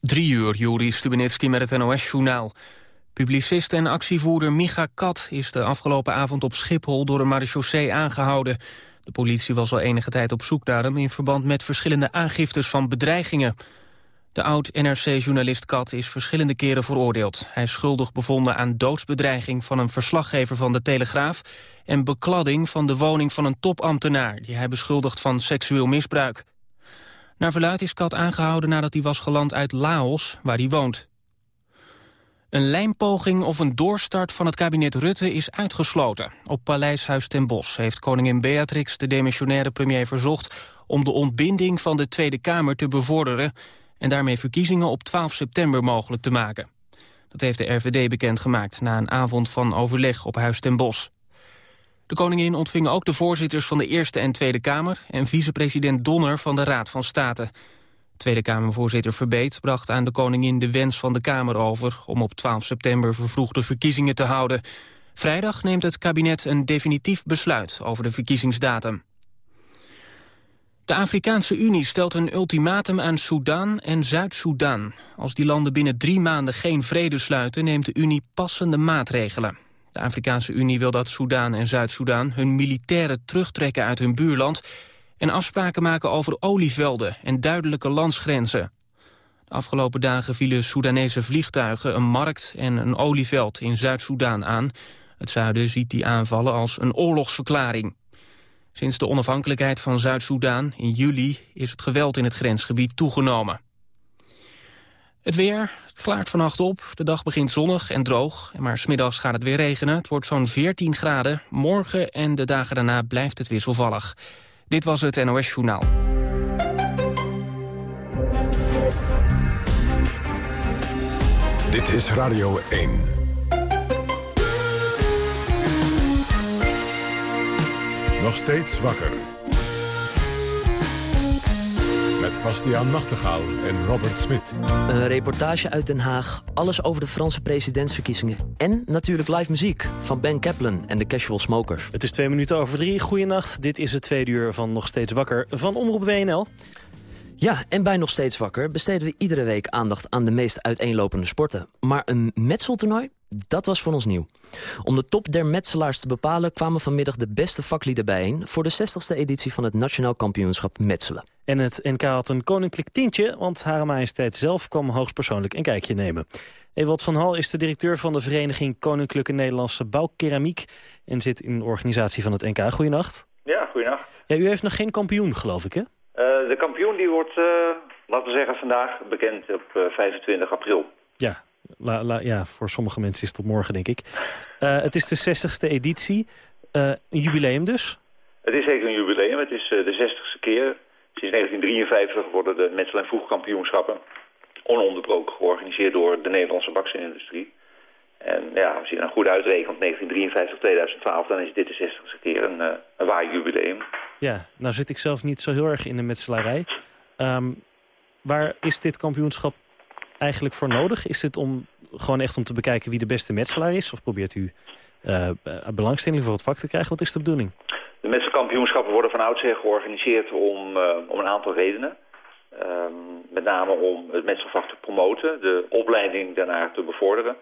Drie uur, Juri Stubenitski met het NOS-journaal. Publicist en actievoerder Micha Kat is de afgelopen avond op Schiphol door een marechaussee aangehouden. De politie was al enige tijd op zoek naar hem in verband met verschillende aangiftes van bedreigingen. De oud-NRC-journalist Kat is verschillende keren veroordeeld. Hij is schuldig bevonden aan doodsbedreiging van een verslaggever van de Telegraaf... en bekladding van de woning van een topambtenaar... die hij beschuldigt van seksueel misbruik. Naar verluid is Kat aangehouden nadat hij was geland uit Laos, waar hij woont. Een lijmpoging of een doorstart van het kabinet Rutte is uitgesloten. Op Paleishuis ten Bosch heeft koningin Beatrix de demissionaire premier verzocht... om de ontbinding van de Tweede Kamer te bevorderen... en daarmee verkiezingen op 12 september mogelijk te maken. Dat heeft de RVD bekendgemaakt na een avond van overleg op Huis ten Bosch. De koningin ontving ook de voorzitters van de Eerste en Tweede Kamer... en vicepresident Donner van de Raad van State. Tweede Kamervoorzitter Verbeet bracht aan de koningin de wens van de Kamer over... om op 12 september vervroegde verkiezingen te houden. Vrijdag neemt het kabinet een definitief besluit over de verkiezingsdatum. De Afrikaanse Unie stelt een ultimatum aan Soedan en Zuid-Soedan. Als die landen binnen drie maanden geen vrede sluiten... neemt de Unie passende maatregelen. De Afrikaanse Unie wil dat Soedan en Zuid-Soedan hun militairen terugtrekken uit hun buurland en afspraken maken over olievelden en duidelijke landsgrenzen. De afgelopen dagen vielen Soedanese vliegtuigen een markt en een olieveld in Zuid-Soedan aan. Het zuiden ziet die aanvallen als een oorlogsverklaring. Sinds de onafhankelijkheid van Zuid-Soedan in juli is het geweld in het grensgebied toegenomen. Het weer, het klaart vannacht op. De dag begint zonnig en droog. Maar smiddags gaat het weer regenen. Het wordt zo'n 14 graden. Morgen en de dagen daarna blijft het wisselvallig. Dit was het NOS Journaal. Dit is Radio 1. Nog steeds wakker. Bastiaan Nachtegaal en Robert Smit. Een reportage uit Den Haag, alles over de Franse presidentsverkiezingen. En natuurlijk live muziek van Ben Kaplan en de Casual Smokers. Het is twee minuten over drie. Goeienacht, dit is het tweede uur van Nog Steeds Wakker van Omroep WNL. Ja, en bij Nog Steeds Wakker besteden we iedere week aandacht aan de meest uiteenlopende sporten. Maar een metseltoernooi, dat was voor ons nieuw. Om de top der metselaars te bepalen kwamen vanmiddag de beste vaklieden bijeen... voor de 60ste editie van het Nationaal Kampioenschap Metselen. En het NK had een koninklijk tientje, want Hare Majesteit zelf kwam hoogstpersoonlijk een kijkje nemen. Ewald van Hal is de directeur van de vereniging Koninklijke Nederlandse Bouwkeramiek... en zit in de organisatie van het NK. Goedenacht. Ja, goedenacht. Ja, u heeft nog geen kampioen, geloof ik, hè? Uh, de kampioen die wordt, uh, laten we zeggen, vandaag bekend op uh, 25 april. Ja, la, la, ja, voor sommige mensen is het tot morgen, denk ik. het is de 60ste editie. een jubileum dus? Het is zeker een jubileum. Het is de 60ste keer. Sinds 1953 worden de metsel- en voegkampioenschappen ononderbroken georganiseerd door de Nederlandse baksteenindustrie. En ja, als je dan goed uitrekent, 1953, 2012, dan is dit de 60ste keer een, uh, een waar jubileum. Ja, nou zit ik zelf niet zo heel erg in de metselarij. Um, waar is dit kampioenschap eigenlijk voor nodig? Is het om gewoon echt om te bekijken wie de beste metselaar is? Of probeert u uh, belangstelling voor het vak te krijgen? Wat is de bedoeling? De metselkampioenschappen worden van oudsher georganiseerd om, uh, om een aantal redenen. Um, met name om het metselvak te promoten, de opleiding daarnaar te bevorderen.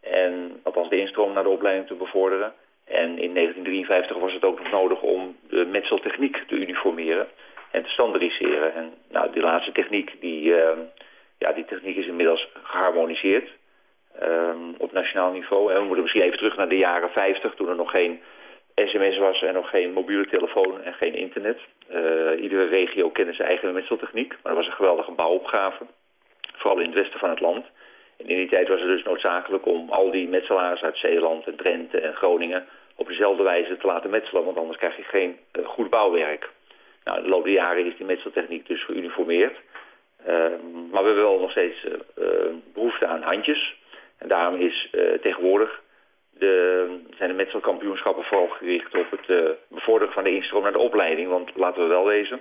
En althans de instroom naar de opleiding te bevorderen. En in 1953 was het ook nog nodig om de metseltechniek te uniformeren en te standaardiseren. En nou, die laatste techniek, die, uh, ja, die techniek is inmiddels geharmoniseerd um, op nationaal niveau. En we moeten misschien even terug naar de jaren 50, toen er nog geen sms was en nog geen mobiele telefoon en geen internet. Uh, iedere regio kende zijn eigen metseltechniek, maar dat was een geweldige bouwopgave. Vooral in het westen van het land. En in die tijd was het dus noodzakelijk om al die metselaars uit Zeeland en Drenthe en Groningen op dezelfde wijze te laten metselen, want anders krijg je geen uh, goed bouwwerk. Nou, in de loop der jaren is die metseltechniek dus geuniformeerd. Uh, maar we hebben wel nog steeds behoefte aan handjes. En daarom is tegenwoordig de, zijn de metselkampioenschappen vooral gericht op het uh, bevorderen van de instroom naar de opleiding. Want laten we wel wezen,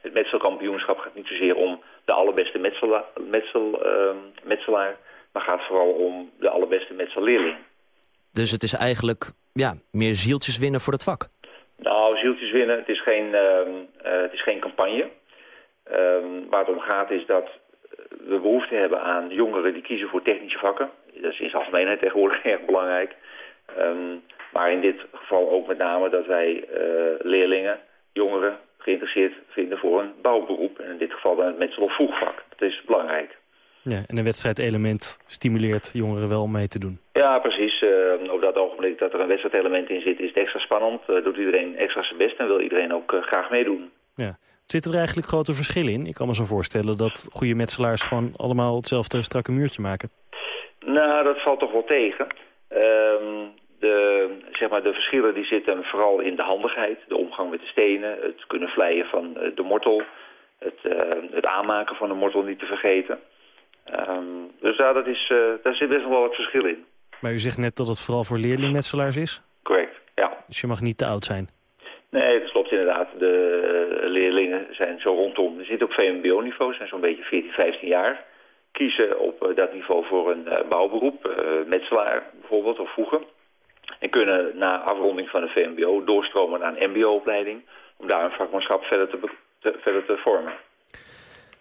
het metselkampioenschap gaat niet zozeer om de allerbeste metsela, metsel, uh, metselaar, maar gaat vooral om de allerbeste metselleerling. Dus het is eigenlijk ja, meer zieltjes winnen voor het vak? Nou, zieltjes winnen, het is geen, uh, het is geen campagne. Ehm, waar het om gaat is dat we behoefte hebben aan jongeren die kiezen voor technische vakken. Dat is in zijn algemeenheid tegenwoordig erg belangrijk. Ehm, maar in dit geval ook met name dat wij leerlingen, jongeren, geïnteresseerd vinden voor een bouwberoep. En in dit geval dan het metsel- of voegvak. Dat is belangrijk. Ja, en een wedstrijdelement stimuleert jongeren wel om mee te doen. Ja, precies. Uh, op dat ogenblik dat er een wedstrijdelement in zit, is het extra spannend. Uh, doet iedereen extra zijn best en wil iedereen ook uh, graag meedoen. Ja. Zitten er eigenlijk grote verschillen in? Ik kan me zo voorstellen dat goede metselaars gewoon allemaal hetzelfde strakke muurtje maken. Nou, dat valt toch wel tegen. Ehm, de, zeg maar, de verschillen die zitten vooral in de handigheid, de omgang met de stenen, het kunnen vleien van de mortel, het, het aanmaken van de mortel niet te vergeten. Um, dus ja, dat is, uh, daar zit best wel wat verschil in. Maar u zegt net dat het vooral voor leerlingmetselaars is? Correct, ja. Dus je mag niet te oud zijn? Nee, dat klopt inderdaad. De leerlingen zijn zo rondom, er zitten op VMBO-niveau, zijn zo'n beetje 14, 15 jaar. Kiezen op dat niveau voor een bouwberoep, metselaar bijvoorbeeld, of voegen. En kunnen na afronding van de VMBO doorstromen naar een mbo-opleiding... om daar een vakmanschap verder te, te, verder te vormen.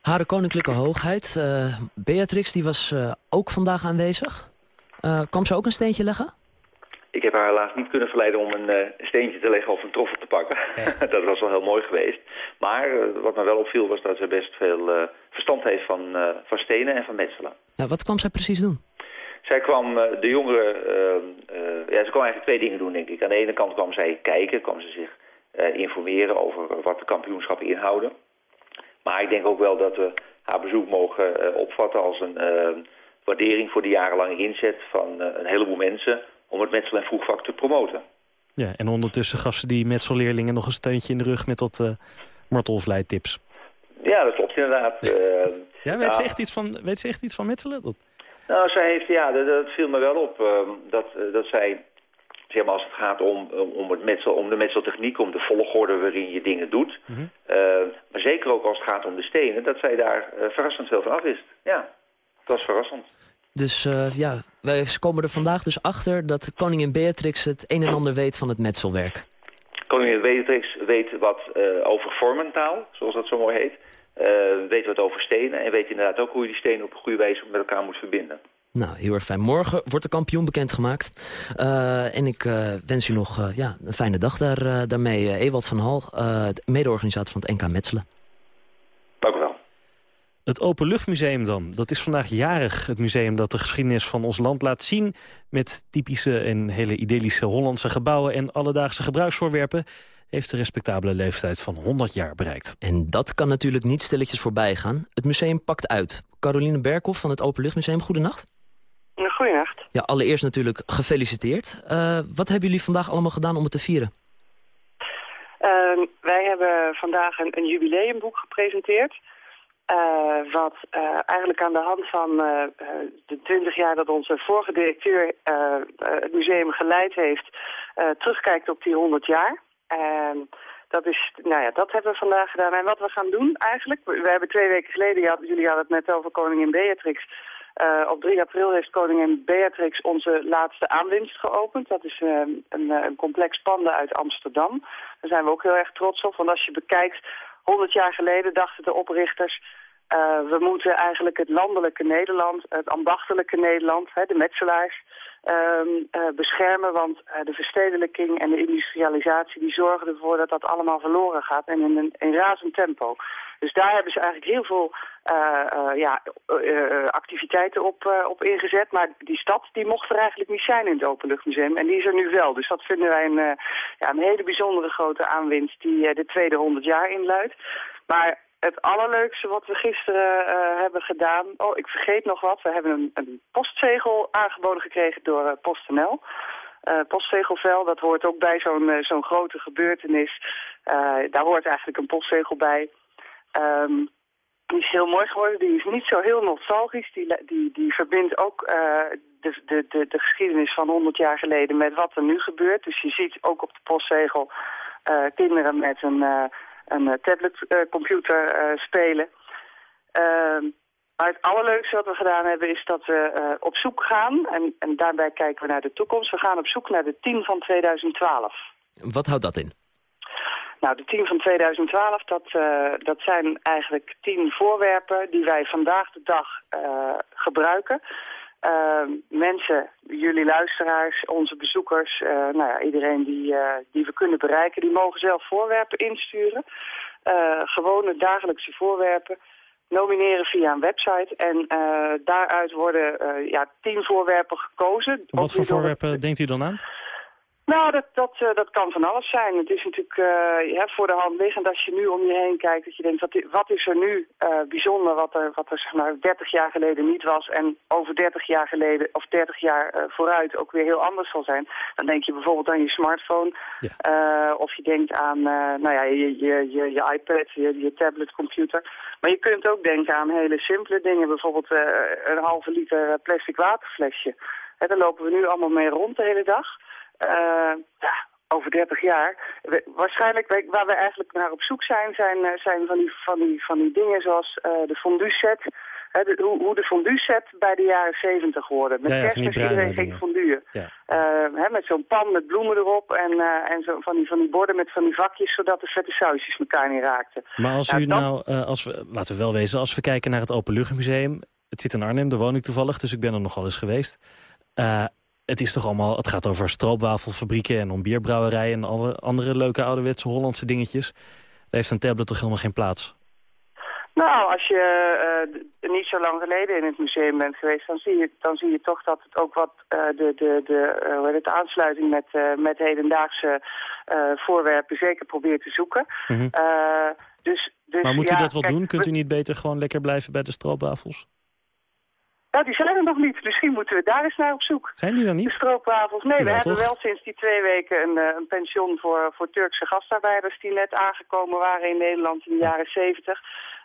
Hare Koninklijke Hoogheid, uh, Beatrix, die was uh, ook vandaag aanwezig. Uh, kwam ze ook een steentje leggen? Ik heb haar helaas niet kunnen verleiden om een steentje te leggen of een troffel te pakken. Ja. dat was wel heel mooi geweest. Maar wat me wel opviel was dat ze best veel verstand heeft van, van stenen en van metselen. Ja, wat kwam zij precies doen? Zij kwam de jongeren... ja, ze kwam eigenlijk twee dingen doen, denk ik. Aan de ene kant kwam zij kijken, kwam ze zich informeren over wat de kampioenschappen inhouden. Maar ik denk ook wel dat we haar bezoek mogen opvatten als een uh, waardering voor de jarenlange inzet van een heleboel mensen om het metsel- en vroegvak te promoten. Ja, en ondertussen gaf ze die metselleerlingen nog een steuntje in de rug met wat uh, tips. Ja, dat klopt inderdaad. ja, weet, Ze echt iets van, weet ze echt iets van metselen? Dat... Nou, zij heeft, ja, dat, dat viel me wel op. dat, dat zij zeg maar, als het gaat om, om, het metsel, om de metseltechniek, om de volgorde waarin je dingen doet. Mm -hmm. uh, maar zeker ook als het gaat om de stenen, dat zij daar uh, verrassend veel van af wist. Ja, dat was verrassend. Dus ja, wij komen er vandaag dus achter dat koningin Beatrix het een en ander weet van het metselwerk. Koningin Beatrix weet wat over vormentaal, zoals dat zo mooi heet. Weet wat over stenen en weet inderdaad ook hoe je die stenen op een goede wijze met elkaar moet verbinden. Nou, heel erg fijn. Morgen wordt de kampioen bekendgemaakt. Uh, en ik uh, wens u nog uh, ja, een fijne dag daar, daarmee. Ewald van Hal, mede-organisator van het NK Metselen. Dank u wel. Het Openluchtmuseum dan. Dat is vandaag jarig. Het museum dat de geschiedenis van ons land laat zien... met typische en hele idyllische Hollandse gebouwen... en alledaagse gebruiksvoorwerpen heeft de respectabele leeftijd van 100 jaar bereikt. En dat kan natuurlijk niet stilletjes voorbij gaan. Het museum pakt uit. Caroline Berkhoff van het Openluchtmuseum, goedenacht. Goedenacht. Ja, allereerst natuurlijk gefeliciteerd. Uh, wat hebben jullie vandaag allemaal gedaan om het te vieren? Uh, wij hebben vandaag een, een jubileumboek gepresenteerd. Uh, wat uh, eigenlijk aan de hand van de 20 jaar dat onze vorige directeur het museum geleid heeft... terugkijkt op die 100 jaar. Dat, is, nou ja, dat hebben we vandaag gedaan. En wat we gaan doen eigenlijk... We hebben twee weken geleden, jullie hadden het net over koningin Beatrix... Uh, op 3 april heeft koningin Beatrix onze laatste aanwinst geopend. Dat is uh, een, een, complex panden uit Amsterdam. Daar zijn we ook heel erg trots op. Want als je bekijkt, 100 jaar geleden dachten de oprichters... We moeten eigenlijk het landelijke Nederland, het ambachtelijke Nederland, hè, de metselaars... Ehm, beschermen, want de verstedelijking en de industrialisatie... die zorgen ervoor dat dat allemaal verloren gaat en in een in razend tempo. Dus daar hebben ze eigenlijk heel veel uh, ja, activiteiten op, op ingezet. Maar die stad die mocht er eigenlijk niet zijn in het Openluchtmuseum. En die is er nu wel. Dus dat vinden wij een, ja, een hele bijzondere grote aanwinst die de tweede 100 jaar inluidt. Maar het allerleukste wat we gisteren hebben gedaan... Oh, ik vergeet nog wat. We hebben een, een postzegel aangeboden gekregen door PostNL. Uh, postzegelvel, dat hoort ook bij zo'n grote gebeurtenis. daar hoort eigenlijk een postzegel bij. Um, die is heel mooi geworden. Die is niet zo heel nostalgisch. Die, die, die verbindt ook de, de, de, de geschiedenis van 100 jaar geleden met wat er nu gebeurt. Dus je ziet ook op de postzegel kinderen met een, een tabletcomputer spelen. Ehm, maar het allerleukste wat we gedaan hebben is dat we op zoek gaan. En, en daarbij kijken we naar de toekomst. We gaan op zoek naar de 10 van 2012. Wat houdt dat in? Nou, de 10 van 2012, dat, uh, dat zijn eigenlijk tien voorwerpen die wij vandaag de dag uh, gebruiken. Uh, mensen, jullie luisteraars, onze bezoekers, nou ja, iedereen die, die we kunnen bereiken, die mogen zelf voorwerpen insturen. gewone dagelijkse voorwerpen nomineren via een website. En daaruit worden ja, tien voorwerpen gekozen. Wat voor voorwerpen denkt u dan aan? Nou, dat, dat, uh, dat kan van alles zijn. Het is natuurlijk uh, voor de hand liggend als je nu om je heen kijkt... dat je denkt, wat, wat is er nu uh, bijzonder wat er, wat er zeg maar 30 jaar geleden niet was... en over 30 jaar geleden of 30 jaar vooruit ook weer heel anders zal zijn. Dan denk je bijvoorbeeld aan je smartphone. Ja. of je denkt aan nou ja, je, je, je, je iPad, je, je tablet, computer. Maar je kunt ook denken aan hele simpele dingen. Bijvoorbeeld een halve liter plastic waterflesje. Hè, daar lopen we nu allemaal mee rond de hele dag... Uh, ja, over 30 jaar. waarschijnlijk, waar we eigenlijk naar op zoek zijn, zijn, eh, zijn van, die, van, die, van die dingen zoals uh, de fondue set. de, hoe, hoe, de fondue set bij de jaren 70 worden. Met ja, ja, kerstmis iedereen ging fondue. Ja. Uh, met zo'n pan met bloemen erop en, uh, en zo van, die, van die borden met van die vakjes... zodat de vette sausjes elkaar niet raakten. Maar als nou, u nou, als we, laten we wel wezen, als we kijken naar het Openluchtmuseum... het zit in Arnhem, daar woon ik toevallig, dus ik ben er nogal eens geweest het is toch allemaal, het gaat over stroopwafelfabrieken en om bierbrouwerijen en alle andere leuke ouderwetse Hollandse dingetjes. Daar heeft een tablet toch helemaal geen plaats? Nou, als je uh, niet zo lang geleden in het museum bent geweest, dan zie je, dan zie je toch dat het ook wat uh, de, de, de, uh, hoe heet het, aansluiting met, met hedendaagse voorwerpen zeker probeert te zoeken. Mm dus, dus, maar moet u dat wel doen? Kunt u niet beter gewoon lekker blijven bij de stroopwafels? Nou, die zijn er nog niet. Misschien moeten we daar eens naar op zoek. Zijn die er niet? De stroopwafels. Nee, we hebben wel sinds die twee weken een, uh, een pension voor, voor Turkse gastarbeiders... die net aangekomen waren in Nederland in de jaren zeventig.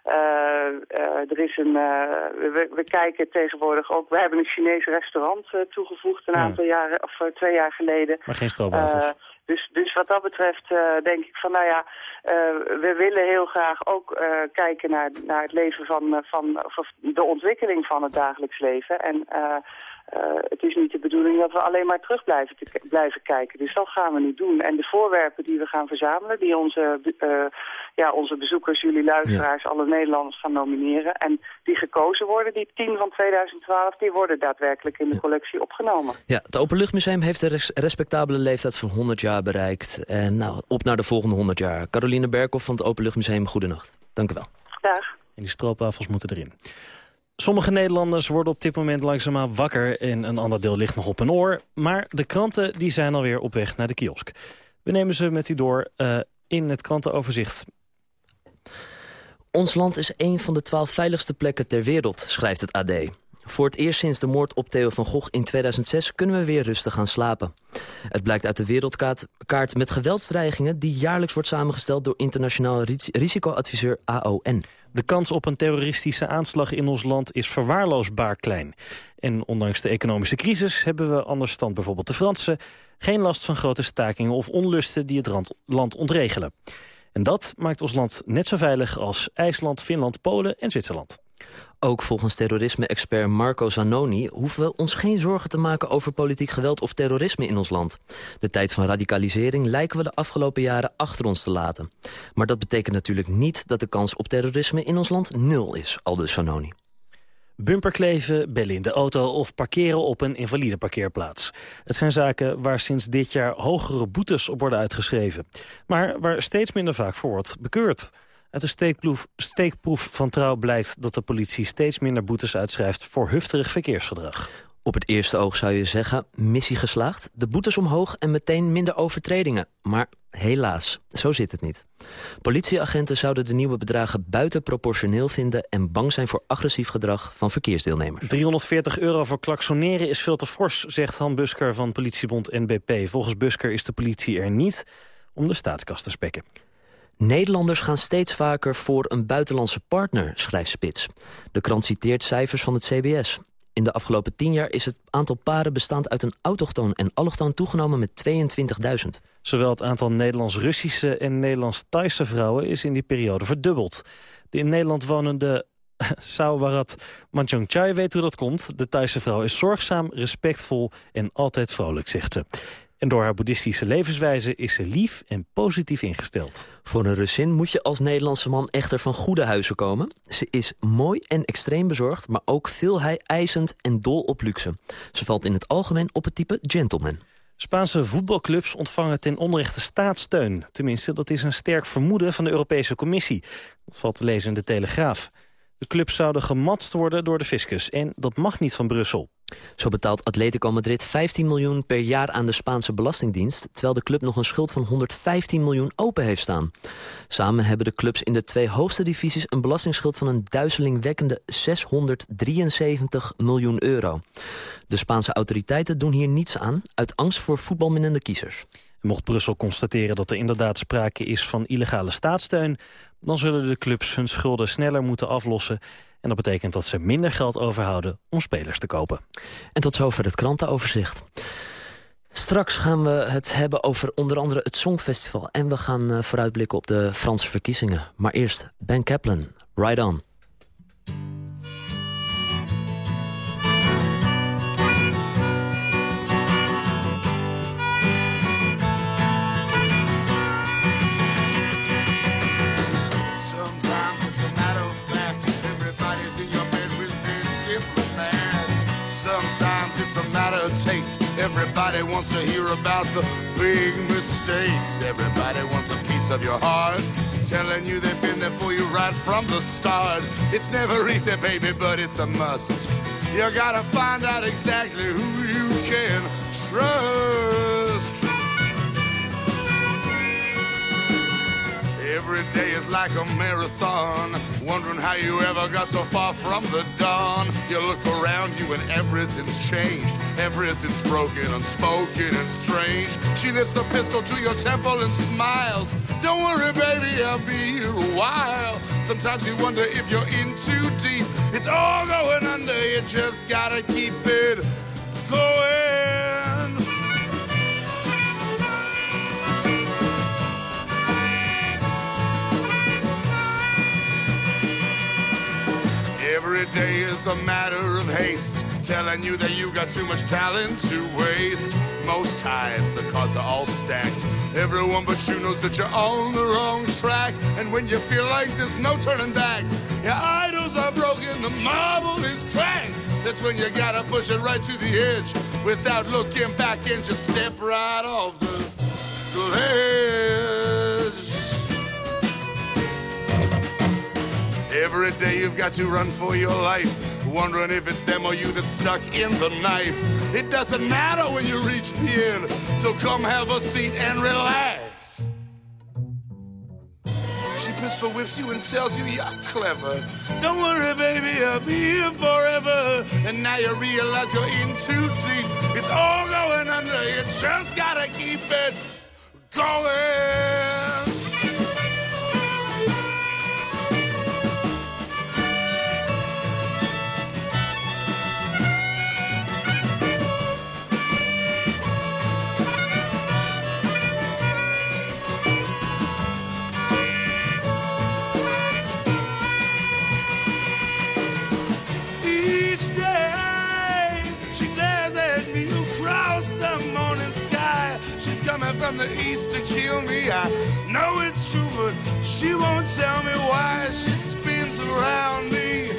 Uh, uh, er is een, we, we, kijken tegenwoordig ook... We hebben een Chinees restaurant toegevoegd een aantal jaren... of twee jaar geleden. Maar geen stroopwafels? Dus, dus wat dat betreft uh, denk ik van, nou ja, uh, we willen heel graag ook uh, kijken naar, naar het leven van, van, of de ontwikkeling van het dagelijks leven. En uh, het is niet de bedoeling dat we alleen maar terug blijven, te, blijven kijken. Dus dat gaan we nu doen. En de voorwerpen die we gaan verzamelen, die onze, uh, ja, onze bezoekers, jullie luisteraars, alle Nederlanders gaan nomineren. En die gekozen worden, die 10 van 2012, die worden daadwerkelijk in de collectie opgenomen. Ja, het Openluchtmuseum heeft een res respectabele leeftijd van 100 jaar bereikt. En nou, op naar de volgende 100 jaar. Caroline Berkhoff van het Openluchtmuseum, goedenacht. Dank u wel. Dag. En die stroopwafels moeten erin. Sommige Nederlanders worden op dit moment langzaamaan wakker... en een ander deel ligt nog op een oor. Maar de kranten die zijn alweer op weg naar de kiosk. We nemen ze met u door uh, in het krantenoverzicht. Ons land is een van de twaalf veiligste plekken ter wereld, schrijft het AD. Voor het eerst sinds de moord op Theo van Gogh in 2006 kunnen we weer rustig gaan slapen. Het blijkt uit de wereldkaart met geweldsdreigingen... die jaarlijks wordt samengesteld door internationaal risicoadviseur AON. De kans op een terroristische aanslag in ons land is verwaarloosbaar klein. En ondanks de economische crisis hebben we, anders dan bijvoorbeeld de Fransen... geen last van grote stakingen of onlusten die het land ontregelen. En dat maakt ons land net zo veilig als IJsland, Finland, Polen en Zwitserland. Ook volgens terrorisme-expert Marco Zanoni hoeven we ons geen zorgen te maken over politiek geweld of terrorisme in ons land. De tijd van radicalisering lijken we de afgelopen jaren achter ons te laten. Maar dat betekent natuurlijk niet dat de kans op terrorisme in ons land nul is, aldus Zanoni. Bumperkleven, bellen in de auto of parkeren op een invalide parkeerplaats. Het zijn zaken waar sinds dit jaar hogere boetes op worden uitgeschreven. Maar waar steeds minder vaak voor wordt bekeurd. Uit een steekproef, steekproef van Trouw blijkt dat de politie steeds minder boetes uitschrijft voor hufterig verkeersgedrag. Op het eerste oog zou je zeggen, missie geslaagd, de boetes omhoog en meteen minder overtredingen. Maar helaas, zo zit het niet. Politieagenten zouden de nieuwe bedragen buitenproportioneel vinden... en bang zijn voor agressief gedrag van verkeersdeelnemers. 340 euro voor klaksoneren is veel te fors, zegt Han Busker van politiebond NBP. Volgens Busker is de politie er niet om de staatskas te spekken. Nederlanders gaan steeds vaker voor een buitenlandse partner, schrijft Spits. De krant citeert cijfers van het CBS. In de afgelopen tien jaar is het aantal paren bestaand uit een autochtoon en allochtoon toegenomen met 22.000. Zowel het aantal Nederlands-Russische en Nederlands-Thaise vrouwen is in die periode verdubbeld. De in Nederland wonende Sauwarat Manchongchai weet hoe dat komt. De Thaise vrouw is zorgzaam, respectvol en altijd vrolijk, zegt ze. En door haar boeddhistische levenswijze is ze lief en positief ingesteld. Voor een Russin moet je als Nederlandse man echter van goede huizen komen. Ze is mooi en extreem bezorgd, maar ook veel eisend en dol op luxe. Ze valt in het algemeen op het type gentleman. Spaanse voetbalclubs ontvangen ten onrechte staatssteun. Tenminste, dat is een sterk vermoeden van de Europese Commissie. Dat valt te lezen in de Telegraaf. De clubs zouden gematst worden door de fiscus. En dat mag niet van Brussel. Zo betaalt Atletico Madrid 15 miljoen per jaar aan de Spaanse Belastingdienst... terwijl de club nog een schuld van 115 miljoen open heeft staan. Samen hebben de clubs in de twee hoogste divisies... een belastingsschuld van een duizelingwekkende 673 miljoen euro. De Spaanse autoriteiten doen hier niets aan... uit angst voor voetbalminnende kiezers. Mocht Brussel constateren dat er inderdaad sprake is van illegale staatssteun... dan zullen de clubs hun schulden sneller moeten aflossen... en dat betekent dat ze minder geld overhouden om spelers te kopen. En tot zover het krantenoverzicht. Straks gaan we het hebben over onder andere het Songfestival... en we gaan eh, vooruitblikken op de Franse verkiezingen. Maar eerst Ben Kaplan, Ride On. Everybody wants to hear about the big mistakes. Everybody wants a piece of your heart. Telling you they've been there for you right from the start. It's never easy, baby, but it's a must. You gotta find out exactly who you can trust. Every day is like a marathon. Wondering how you ever got so far from the dawn. You look around you and everything's changed. Everything's broken, unspoken, and strange. She lifts a pistol to your temple and smiles. Don't worry, baby, I'll be here a while. Sometimes you wonder if you're in too deep. It's all going under, you just gotta keep it going. Day is a matter of haste, telling you that you got too much talent to waste. Most times the cards are all stacked. Everyone but you knows that you're on the wrong track. And when you feel like there's no turning back, your idols are broken, the marble is cracked. That's when you gotta push it right to the edge without looking back and just step right off the ledge. Every day you've got to run for your life, wondering if it's them or you that's stuck in the knife. It doesn't matter when you reach the end, so come have a seat and relax. She pistol whips you and tells you you're clever. Don't worry, baby, I'll be here forever. And now you realize you're in too deep. It's all going under, you just gotta keep it going. I know it's true, but she won't tell me why. She spins around me,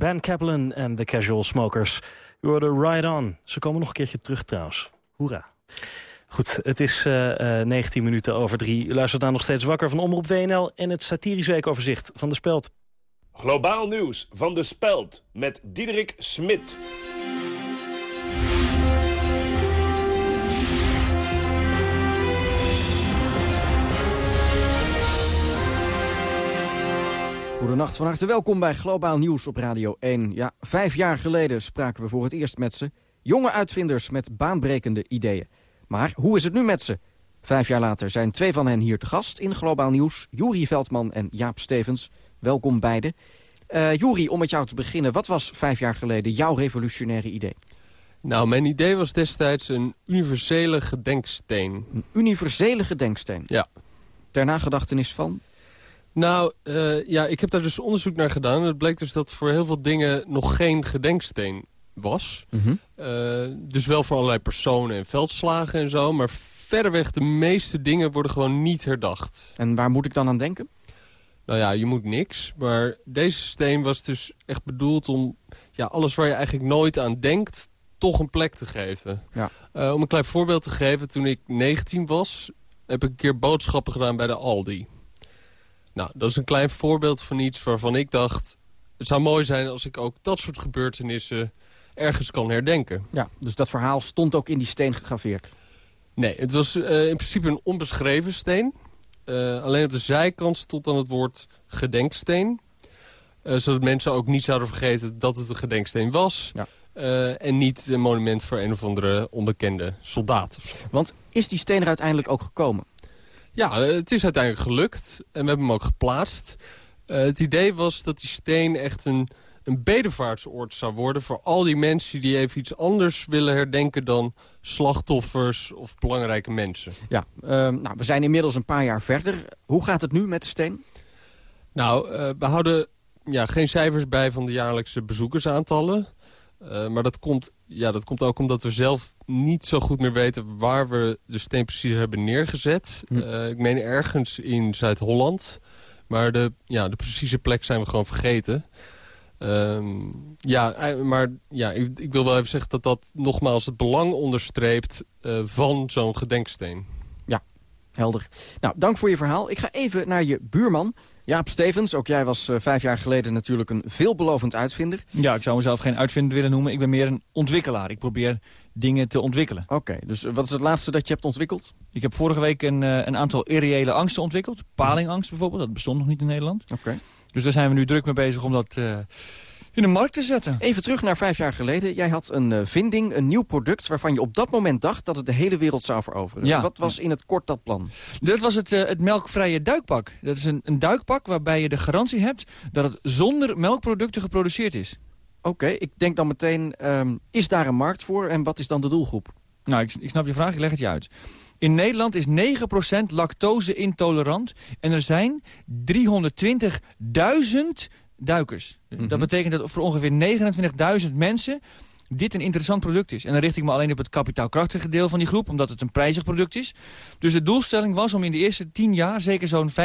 Ben Kaplan en The Casual Smokers. U hoorde Ride On. Ze komen nog een keertje terug trouwens. Hoera. Goed, het is uh, uh, 19 minuten over drie. U luistert daar nog steeds wakker van Omroep WNL... en het satirisch weekoverzicht van De Speld. Globaal nieuws van De Speld met Diederik Smit. Goedenacht, van harte welkom bij Globaal Nieuws op Radio 1. Ja, vijf jaar geleden spraken we voor het eerst met ze Jonge uitvinders met baanbrekende ideeën. Maar hoe is het nu met ze? Vijf jaar later zijn twee van hen hier te gast in Globaal Nieuws. Juri Veldman en Jaap Stevens. Welkom beiden. Uh, Juri, om met jou te beginnen. Wat was vijf jaar geleden jouw revolutionaire idee? Nou, mijn idee was destijds een universele gedenksteen. Een universele gedenksteen? Ja. Ter nagedachtenis van? Nou, uh, ja, ik heb daar dus onderzoek naar gedaan. Het bleek dus dat voor heel veel dingen nog geen gedenksteen was. Mm -hmm. uh, dus wel voor allerlei personen en veldslagen en zo. Maar verreweg de meeste dingen worden gewoon niet herdacht. En waar moet ik dan aan denken? Nou ja, je moet niks. Maar deze steen was dus echt bedoeld om ja, alles waar je eigenlijk nooit aan denkt... toch een plek te geven. Ja. Uh, om een klein voorbeeld te geven, toen ik 19 was... heb ik een keer boodschappen gedaan bij de Aldi. Nou, dat is een klein voorbeeld van iets waarvan ik dacht... het zou mooi zijn als ik ook dat soort gebeurtenissen ergens kan herdenken. Ja, dus dat verhaal stond ook in die steen gegraveerd? Nee, het was uh, in principe een onbeschreven steen. Uh, alleen op de zijkant stond dan het woord gedenksteen. Uh, zodat mensen ook niet zouden vergeten dat het een gedenksteen was. Ja. en niet een monument voor een of andere onbekende soldaat. Want is die steen er uiteindelijk ook gekomen? Ja, het is uiteindelijk gelukt. En we hebben hem ook geplaatst. het idee was dat die steen echt een, een bedevaartsoord zou worden... voor al die mensen die even iets anders willen herdenken... dan slachtoffers of belangrijke mensen. Ja, uh, nou, we zijn inmiddels een paar jaar verder. Hoe gaat het nu met de steen? Nou, uh, we houden ja, geen cijfers bij van de jaarlijkse bezoekersaantallen. Uh, maar dat komt, ja, dat komt ook omdat we zelf niet zo goed meer weten... waar we de steen precies hebben neergezet. Hm. Uh, ik meen ergens in Zuid-Holland. Maar de, ja, de precieze plek zijn we gewoon vergeten. Um, ja, maar ja, ik, ik, wil wel even zeggen dat dat nogmaals het belang onderstreept uh, van zo'n gedenksteen. Ja, helder. Nou, dank voor je verhaal. Ik ga even naar je buurman, Jaap Stevens. Ook jij was uh, vijf jaar geleden natuurlijk een veelbelovend uitvinder. Ja, ik zou mezelf geen uitvinder willen noemen. Ik ben meer een ontwikkelaar. Ik probeer dingen te ontwikkelen. Oké, okay, dus wat is het laatste dat je hebt ontwikkeld? Ik heb vorige week een, uh, een aantal irreële angsten ontwikkeld. Palingangst bijvoorbeeld, dat bestond nog niet in Nederland. Oké. Okay. Dus daar zijn we nu druk mee bezig om dat in de markt te zetten. Even terug naar vijf jaar geleden. Jij had een uh, vinding, een nieuw product... waarvan je op dat moment dacht dat het de hele wereld zou veroveren. Ja. Wat was in het kort dat plan? Dat was het, uh, het melkvrije duikpak. Dat is een, een duikpak waarbij je de garantie hebt... dat het zonder melkproducten geproduceerd is. Oké, okay, ik denk dan meteen, um, is daar een markt voor en wat is dan de doelgroep? Nou, ik, ik snap je vraag, ik leg het je uit. In Nederland is 9% lactose intolerant en er zijn 320.000 duikers. Mm -hmm. Dat betekent dat voor ongeveer 29.000 mensen dit een interessant product is. En dan richt ik me alleen op het kapitaalkrachtige deel van die groep... omdat het een prijzig product is. Dus de doelstelling was om in de eerste 10 jaar... zeker zo'n 5.000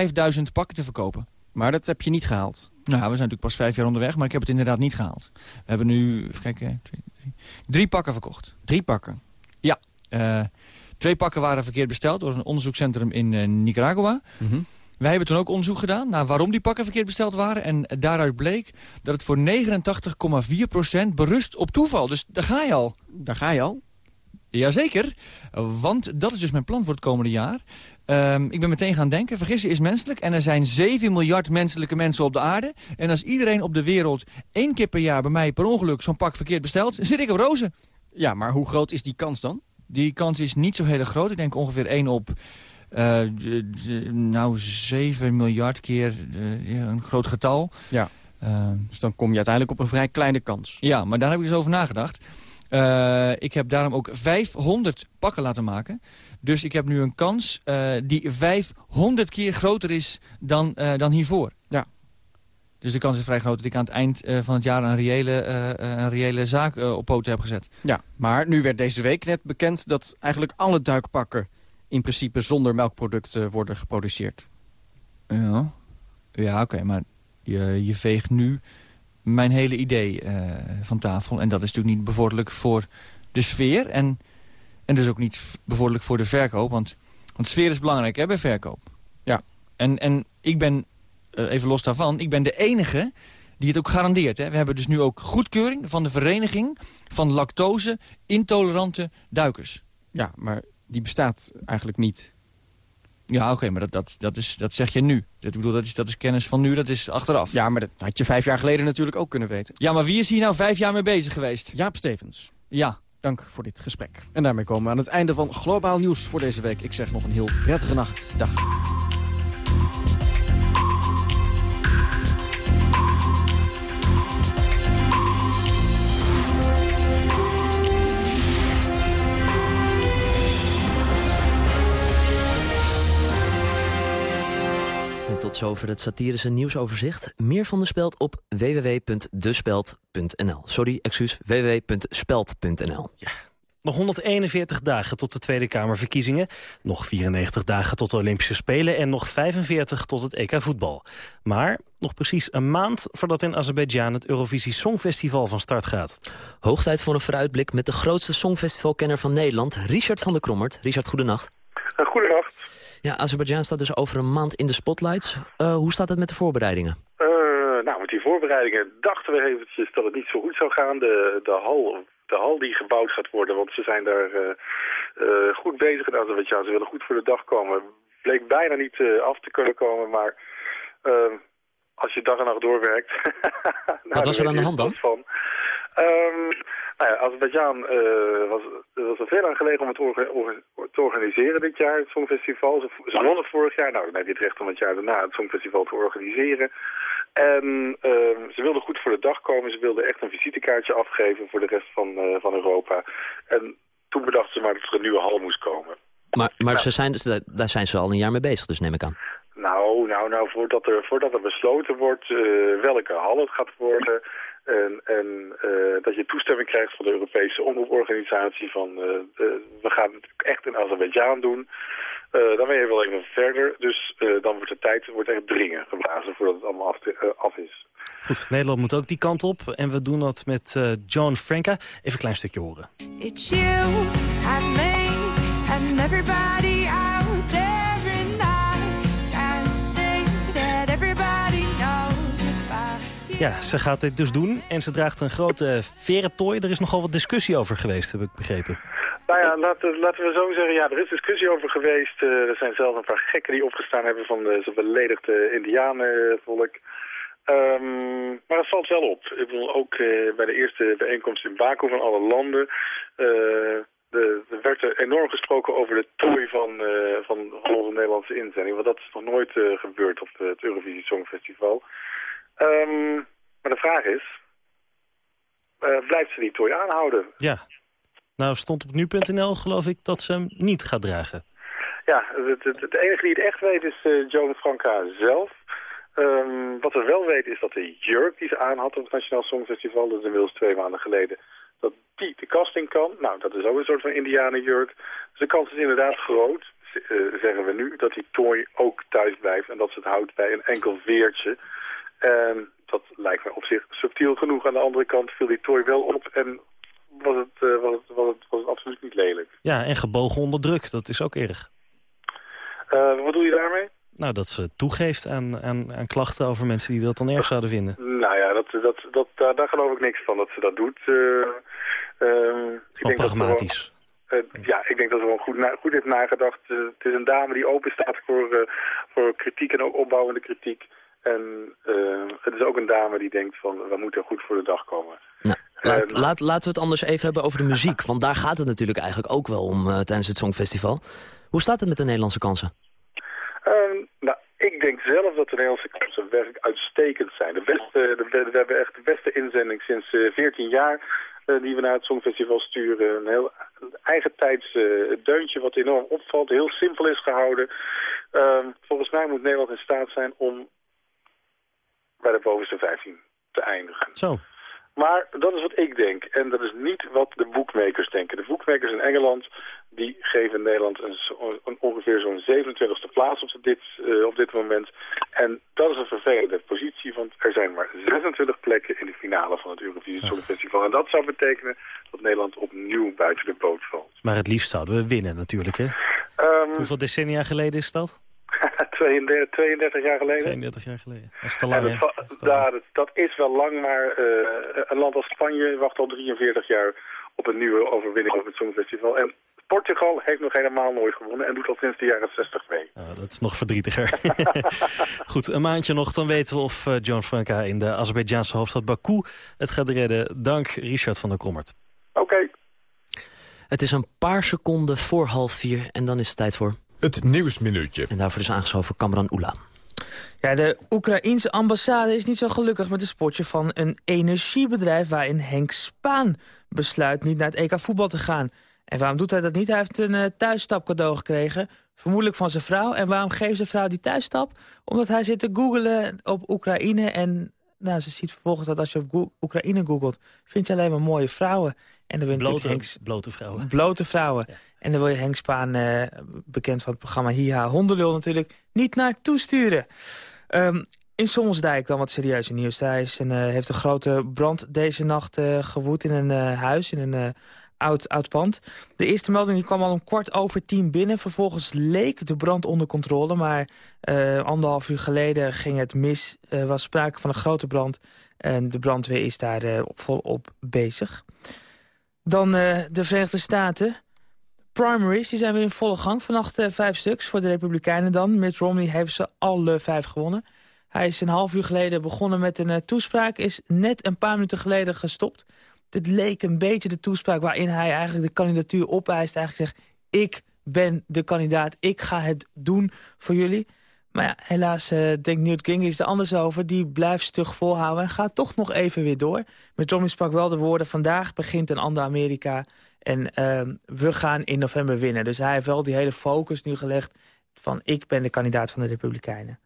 pakken te verkopen. Maar dat heb je niet gehaald? Nou, we zijn natuurlijk pas vijf jaar onderweg... maar ik heb het inderdaad niet gehaald. We hebben nu, even kijken, twee, drie, drie pakken verkocht. Drie pakken? Ja. Uh, twee pakken waren verkeerd besteld... door een onderzoekscentrum in uh, Nicaragua... Mm -hmm. Wij hebben toen ook onderzoek gedaan naar waarom die pakken verkeerd besteld waren. En daaruit bleek dat het voor 89,4% berust op toeval. Dus daar ga je al. Daar ga je al? Jazeker, want dat is dus mijn plan voor het komende jaar. Um, ik ben meteen gaan denken, vergissen is menselijk. En er zijn 7 miljard menselijke mensen op de aarde. En als iedereen op de wereld één keer per jaar bij mij per ongeluk zo'n pak verkeerd bestelt... zit ik op rozen. Ja, maar hoe groot is die kans dan? Die kans is niet zo heel groot. Ik denk ongeveer 1 op... Uh, nou, 7 miljard keer ja, een groot getal. Ja, uh, dus dan kom je uiteindelijk op een vrij kleine kans. Ja, maar daar heb ik dus over nagedacht. ik heb daarom ook 500 pakken laten maken. Dus ik heb nu een kans die 500 keer groter is dan, dan hiervoor. Ja. Dus de kans is vrij groot dat ik aan het eind van het jaar een reële, een reële zaak op poten heb gezet. Ja, maar nu werd deze week net bekend dat eigenlijk alle duikpakken in principe zonder melkproducten worden geproduceerd. Ja, ja oké, okay, maar je, je veegt nu mijn hele idee uh, van tafel. En dat is natuurlijk niet bevorderlijk voor de sfeer. En, en dus ook niet bevorderlijk voor de verkoop. Want, want sfeer is belangrijk hè, bij verkoop. Ja. En, en ik ben, uh, even los daarvan, ik ben de enige die het ook garandeert. Hè. We hebben dus nu ook goedkeuring van de vereniging van lactose-intolerante duikers. Ja, maar die bestaat eigenlijk niet. Ja, oké, okay, maar dat, dat, dat, is, dat zeg je nu. Dat, ik bedoel, dat, is, dat is kennis van nu, dat is achteraf. Ja, maar dat had je vijf jaar geleden natuurlijk ook kunnen weten. Ja, maar wie is hier nou vijf jaar mee bezig geweest? Jaap Stevens. Ja. dank voor dit gesprek. En daarmee komen we aan het einde van Globaal Nieuws voor deze week. Ik zeg nog een heel prettige nacht. Dag. Tot zover het satirische nieuwsoverzicht. Meer van de Speld op www.despeld.nl. Sorry, excuus, www.speld.nl. Ja. Nog 141 dagen tot de Tweede Kamerverkiezingen. Nog 94 dagen tot de Olympische Spelen. En nog 45 tot het EK voetbal. Maar nog precies een maand voordat in Azerbeidzjan... het Eurovisie Songfestival van start gaat. Hoog tijd voor een vooruitblik met de grootste songfestivalkenner van Nederland... Richard van der Krommert. Richard, goedenacht. Goedenacht. Ja, Azerbeidzjan staat dus over een maand in de spotlights. Uh, hoe staat het met de voorbereidingen? Uh, nou, met die voorbereidingen dachten we eventjes dat het niet zo goed zou gaan. De, de, hal, de hal die gebouwd gaat worden, want ze zijn daar uh, goed bezig in Azerbeidzjan. Ze willen goed voor de dag komen. Bleek bijna niet af te kunnen komen, maar als je dag en nacht doorwerkt... nou, Wat was er aan de hand dan? Van. Um, nou ja, Azerbeidzjan uh, was, was er veel aan gelegen om het te organiseren dit jaar, het Songfestival. Ze, ze wonnen vorig jaar, nou dan heb je het recht om het jaar daarna het Songfestival te organiseren. En uh, ze wilden goed voor de dag komen, ze wilden echt een visitekaartje afgeven voor de rest van, uh, van Europa. En toen bedachten ze maar dat er een nieuwe hal moest komen. Maar, maar nou. ze zijn, daar zijn ze al een jaar mee bezig, dus neem ik aan. Nou, nou, nou, voordat er, voordat er besloten wordt uh, welke hal het gaat worden... En, en uh, dat je toestemming krijgt van de Europese omroeporganisatie van uh, uh, we gaan het echt in Azerbeidzjan doen. dan ben je wel even verder. Dus dan wordt de tijd wordt echt dringen geblazen voordat het allemaal af, te, af, is. Goed, Nederland moet ook die kant op. En we doen dat met John Franka. Even een klein stukje horen. It's you and me and everybody Ja, ze gaat dit dus doen en ze draagt een grote verentooi. Er is nogal wat discussie over geweest, heb ik begrepen. Nou ja, laten, laten we zo zeggen, ja, er is discussie over geweest. Uh, er zijn zelfs een paar gekken die opgestaan hebben van de, beledigde indianenvolk. Um, maar het valt wel op. Ik bedoel, ook uh, bij de eerste bijeenkomst in Baku van alle landen... De, er werd er enorm gesproken over de tooi van, uh, van, van onze Nederlandse inzending. Want dat is nog nooit gebeurd op het Eurovisie Songfestival. Um, maar de vraag is, blijft ze die tooi aanhouden? Ja, nou stond op nu.nl geloof ik dat ze hem niet gaat dragen. Ja, het, het, het enige die het echt weet is uh, Joan Franca zelf. Um, wat we wel weten is dat de jurk die ze aan had op het Nationaal Songfestival, dat is inmiddels twee maanden geleden, dat die de kasting kan. Nou, dat is ook een soort van indianenjurk. Dus de kans is inderdaad groot, uh, zeggen we nu, dat die tooi ook thuis blijft en dat ze het houdt bij een enkel veertje. En dat lijkt me op zich subtiel genoeg. Aan de andere kant viel die tooi wel op en was het, uh, was, het, was, het, was het absoluut niet lelijk. Ja, en gebogen onder druk, dat is ook erg. Uh, wat doe je daarmee? Nou, dat ze toegeeft aan, aan, aan, klachten over mensen die dat dan erg zouden vinden. Nou ja, dat, dat, dat, daar, daar geloof ik niks van dat ze dat doet. Uh, ik denk pragmatisch. Dat gewoon, ja, ik denk dat ze gewoon goed, na, goed heeft nagedacht. het is een dame die open staat voor, voor kritiek en ook opbouwende kritiek. En het is ook een dame die denkt van, we moeten goed voor de dag komen. Nou. Laat, laat, laten we het anders even hebben over de muziek. Want daar gaat het natuurlijk eigenlijk ook wel om uh, tijdens het Songfestival. Hoe staat het met de Nederlandse kansen? Um, nou, ik denk zelf dat de Nederlandse kansen werkelijk uitstekend zijn. De beste, de, we hebben echt de beste inzending sinds uh, 14 jaar uh, die we naar het Songfestival sturen. Een heel eigen tijds deuntje wat enorm opvalt. Heel simpel is gehouden. Ehm, volgens mij moet Nederland in staat zijn om bij de bovenste 15 te eindigen. Zo. Maar dat is wat ik denk. En dat is niet wat de boekmakers denken. De boekmakers in Engeland die geven Nederland een, een ongeveer zo'n 27e plaats op dit, uh, op dit moment. En dat is een vervelende positie, want er zijn maar 26 plekken in de finale van het Eurovisie Songfestival. En dat zou betekenen dat Nederland opnieuw buiten de boot valt. Maar het liefst zouden we winnen natuurlijk, hè? Um, Hoeveel decennia geleden is dat? 32, 32 jaar geleden. 32 jaar geleden. Dat is te lang, dat, dat, is dat, dat, is wel lang, maar uh, een land als Spanje wacht al 43 jaar op een nieuwe overwinning op het Songfestival. En Portugal heeft nog helemaal nooit gewonnen en doet al sinds de jaren 60 mee. Oh, dat is nog verdrietiger. Goed, een maandje nog, dan weten we of uh, John Franka in de Azerbeidzjaanse hoofdstad Baku het gaat redden. Dank Richard van der Krommert. Oké. Okay. Het is een paar seconden voor half vier en dan is het tijd voor... Het Nieuwsminuutje. En daarvoor is aangeschoven Kamran Oela. Ja, de Oekraïense ambassade is niet zo gelukkig met het spotje van een energiebedrijf... waarin Henk Spaan besluit niet naar het EK voetbal te gaan. En waarom doet hij dat niet? Hij heeft een uh, thuisstap cadeau gekregen, vermoedelijk van zijn vrouw. En waarom geeft zijn vrouw die thuisstap? Omdat hij zit te googelen op Oekraïne en nou, ze ziet vervolgens dat als je op Oekraïne googelt... vind je alleen maar mooie vrouwen. En dan blote, Henk, blote vrouwen. Blote vrouwen. En dan wil je Henk Spaan, uh, bekend van het programma Hiha Hondenlul natuurlijk... niet naartoe sturen. Um, in Sommersdijk dan wat serieuze nieuws. Daar is een, uh, heeft een grote brand deze nacht uh, gewoed in een huis... in een oud, oud pand. De eerste melding die kwam al om kwart over tien binnen. Vervolgens leek de brand onder controle. Maar anderhalf uur geleden ging het mis. Er was sprake van een grote brand. En de brandweer is daar volop bezig. Dan de Verenigde Staten. Primaries die zijn weer in volle gang. Vannacht vijf stuks voor de Republikeinen dan. Mitt Romney heeft ze alle vijf gewonnen. Hij is een half uur geleden begonnen met een toespraak. Is net een paar minuten geleden gestopt. Dit leek een beetje de toespraak waarin hij eigenlijk de kandidatuur opeist. Eigenlijk zegt, ik ben de kandidaat, ik ga het doen voor jullie. Maar ja, helaas uh, denkt Newt Gingrich er anders over. Die blijft stug volhouden en gaat toch nog even weer door. Met Romney sprak wel de woorden... vandaag begint een ander Amerika en uh, we gaan in november winnen. Dus hij heeft wel die hele focus nu gelegd... van ik ben de kandidaat van de Republikeinen.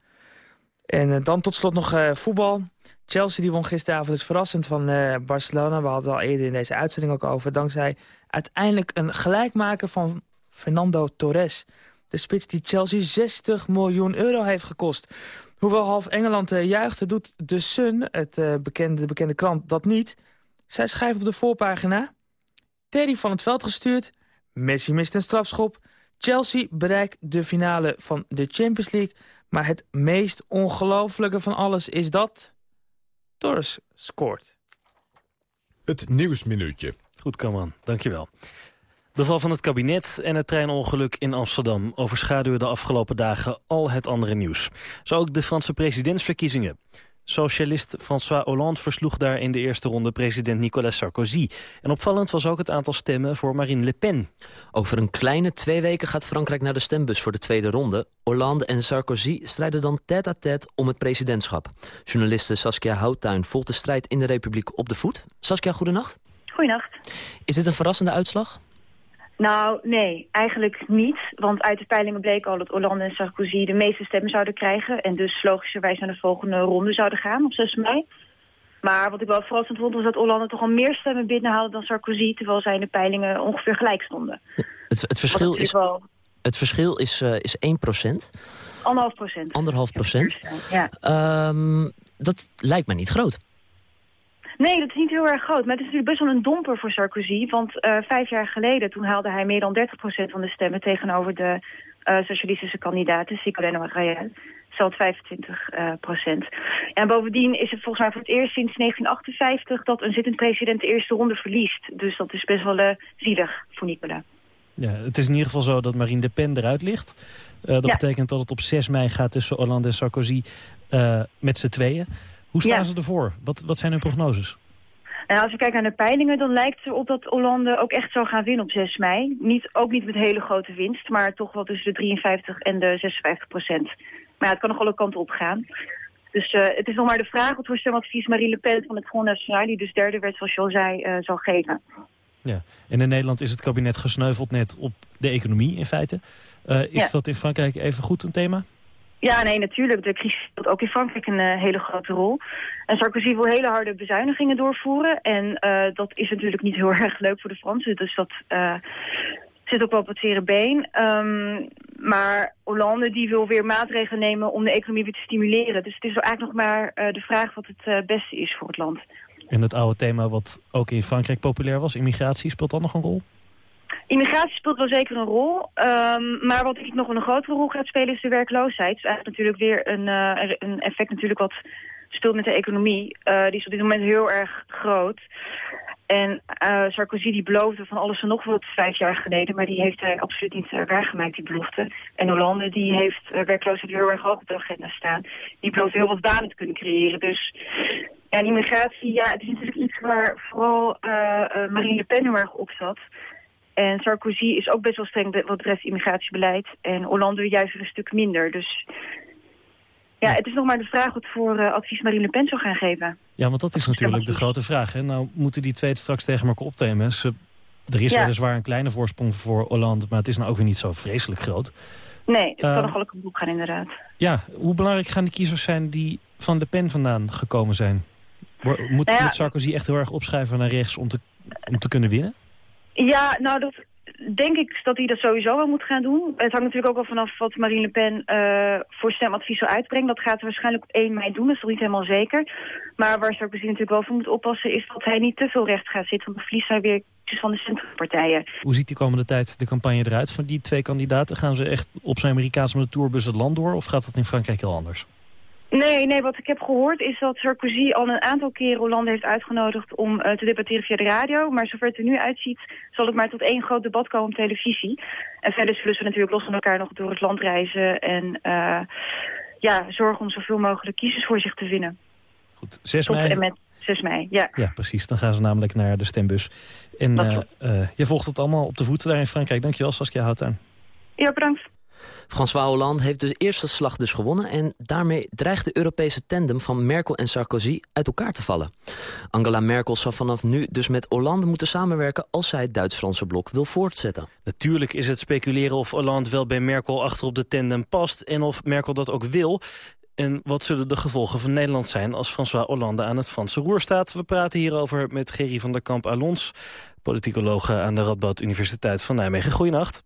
En uh, dan tot slot nog uh, voetbal. Chelsea die won gisteravond dus verrassend van uh, Barcelona. We hadden al eerder in deze uitzending ook over. Dankzij uiteindelijk een gelijkmaker van Fernando Torres. De spits die Chelsea 60 miljoen euro heeft gekost. Hoewel half Engeland juichte, doet The Sun, het, bekende, de bekende krant, dat niet. Zij schrijven op de voorpagina... Terry van het veld gestuurd, Messi mist een strafschop... Chelsea bereikt de finale van de Champions League... maar het meest ongelooflijke van alles is dat... Torres scoort. Het Nieuwsminuutje. Goed, Kaman. Dankjewel. De val van het kabinet en het treinongeluk in Amsterdam... overschaduwen de afgelopen dagen al het andere nieuws. Zo ook de Franse presidentsverkiezingen. Socialist François Hollande versloeg daar in de eerste ronde president Nicolas Sarkozy. En opvallend was ook het aantal stemmen voor Marine Le Pen. Over een kleine twee weken gaat Frankrijk naar de stembus voor de tweede ronde. Hollande en Sarkozy strijden dan tête-à-tête om het presidentschap. Journaliste Saskia Houttuin volgt de strijd in de Republiek op de voet. Saskia, goedenacht. Goedenacht. Is dit een verrassende uitslag? Nou, nee, eigenlijk niet. Want uit de peilingen bleek al dat Hollande en Sarkozy de meeste stemmen zouden krijgen. En dus logischerwijs naar de volgende ronde zouden gaan op 6 mei. Maar wat ik wel verrassend vond was dat Hollande toch al meer stemmen binnenhaalde dan Sarkozy. Terwijl zij in de peilingen ongeveer gelijk stonden. Het, het verschil, is, wel... het verschil is, uh, is 1 procent. Anderhalf procent. Anderhalf procent. Ja. Um, dat lijkt me niet groot. Nee, dat is niet heel erg groot. Maar het is natuurlijk best wel een domper voor Sarkozy. Want uh, vijf jaar geleden, toen haalde hij meer dan 30% van de stemmen... tegenover de uh, socialistische kandidaten, Sigolène Royal. Zelfs 25 uh, procent. En bovendien is het volgens mij voor het eerst sinds 1958... dat een zittend president de eerste ronde verliest. Dus dat is best wel uh, zielig voor Nicola. Ja, het is in ieder geval zo dat Marine Le Pen eruit ligt. Uh, dat ja. betekent dat het op 6 mei gaat tussen Hollande en Sarkozy uh, met z'n tweeën. Hoe staan ja. ze ervoor? Wat, wat zijn hun prognoses? Nou, als we kijken naar de peilingen, dan lijkt het erop dat Hollande ook echt zou gaan winnen op 6 mei. Niet, ook niet met hele grote winst, maar toch wel tussen de 53 en de 56 procent. Maar ja, het kan nog alle kanten op gaan. Dus uh, het is nog maar de vraag wat voor stemadvies Marine Le Pen van het Front National, die dus derde werd, zoals je al zei, uh, zal geven. Ja, en in Nederland is het kabinet gesneuveld net op de economie in feite. Uh, is ja. dat in Frankrijk even goed een thema? Ja, nee, natuurlijk. De crisis speelt ook in Frankrijk een uh, hele grote rol. En Sarkozy wil hele harde bezuinigingen doorvoeren. En uh, dat is natuurlijk niet heel erg leuk voor de Fransen. Dus dat uh, zit ook wel op het zere been. Um, maar Hollande die wil weer maatregelen nemen om de economie weer te stimuleren. Dus het is eigenlijk nog maar de vraag wat het beste is voor het land. En het oude thema wat ook in Frankrijk populair was, immigratie, speelt dat nog een rol? Immigratie speelt wel zeker een rol. Um, maar wat ik nog een grotere rol gaat spelen is de werkloosheid. Het is eigenlijk natuurlijk weer een, uh, een effect natuurlijk wat speelt met de economie. Uh, die is op dit moment heel erg groot. En uh, Sarkozy die beloofde van alles en nog wat vijf jaar geleden... maar die heeft hij absoluut niet waargemaakt, die belofte. En Hollande die heeft werkloosheid heel erg hoog op de agenda staan. Die belooft heel wat banen te kunnen creëren. Dus ja, immigratie, ja, het is natuurlijk iets waar vooral Marine Le Pen heel erg op zat... En Sarkozy is ook best wel streng wat betreft immigratiebeleid. En Hollande juist weer een stuk minder. Dus ja, het is nog maar de vraag wat voor uh, advies Marine Le Pen zou gaan geven. Ja, want dat is natuurlijk de grote vraag. Hè? Nou moeten die twee het straks tegen elkaar opnemen. Ze, er is ja. weliswaar een kleine voorsprong voor Hollande... maar het is nou ook weer niet zo vreselijk groot. Nee, het uh, kan nog wel een boek gaan inderdaad. Ja, hoe belangrijk gaan de kiezers zijn die van Le Pen vandaan gekomen zijn? Moet, nou ja, moet Sarkozy echt heel erg opschrijven naar rechts om te, om te kunnen winnen? Ja, nou dat denk ik dat hij dat sowieso wel moet gaan doen. Het hangt natuurlijk ook wel vanaf wat Marine Le Pen uh, voor stemadvies zal uitbrengen. Dat gaat ze waarschijnlijk op 1 mei doen, dat is nog niet helemaal zeker. Maar waar Sarkozy natuurlijk wel voor moet oppassen... is dat hij niet te veel recht gaat zitten, want dan verliest hij weer van de centrumpartijen. Hoe ziet die komende tijd de campagne eruit van die twee kandidaten? Gaan ze echt op zijn Amerikaanse tourbus het land door of gaat dat in Frankrijk heel anders? Nee, nee, wat ik heb gehoord is dat Sarkozy al een aantal keren Hollande heeft uitgenodigd om uh, te debatteren via de radio. Maar zover het er nu uitziet, zal het maar tot één groot debat komen op televisie. En verder zullen ze natuurlijk los van elkaar nog door het land reizen en uh, ja, zorgen om zoveel mogelijk kiezers voor zich te winnen. Goed, 6 mei. En met 6 mei, ja. Ja, precies. Dan gaan ze namelijk naar de stembus. En uh, je volgt het allemaal op de voeten daar in Frankrijk. Dankjewel, Saskia Houttuin. Ja, bedankt. François Hollande heeft de eerste slag dus gewonnen... en daarmee dreigt de Europese tandem van Merkel en Sarkozy uit elkaar te vallen. Angela Merkel zal vanaf nu dus met Hollande moeten samenwerken... als zij het Duits-Franse blok wil voortzetten. Natuurlijk is het speculeren of Hollande wel bij Merkel achter op de tandem past... en of Merkel dat ook wil... En wat zullen de gevolgen van Nederland zijn als François Hollande aan het Franse roer staat? We praten hierover met Gerry van der Kamp-Alons, politicoloog aan de Radboud Universiteit van Nijmegen. Goedenacht.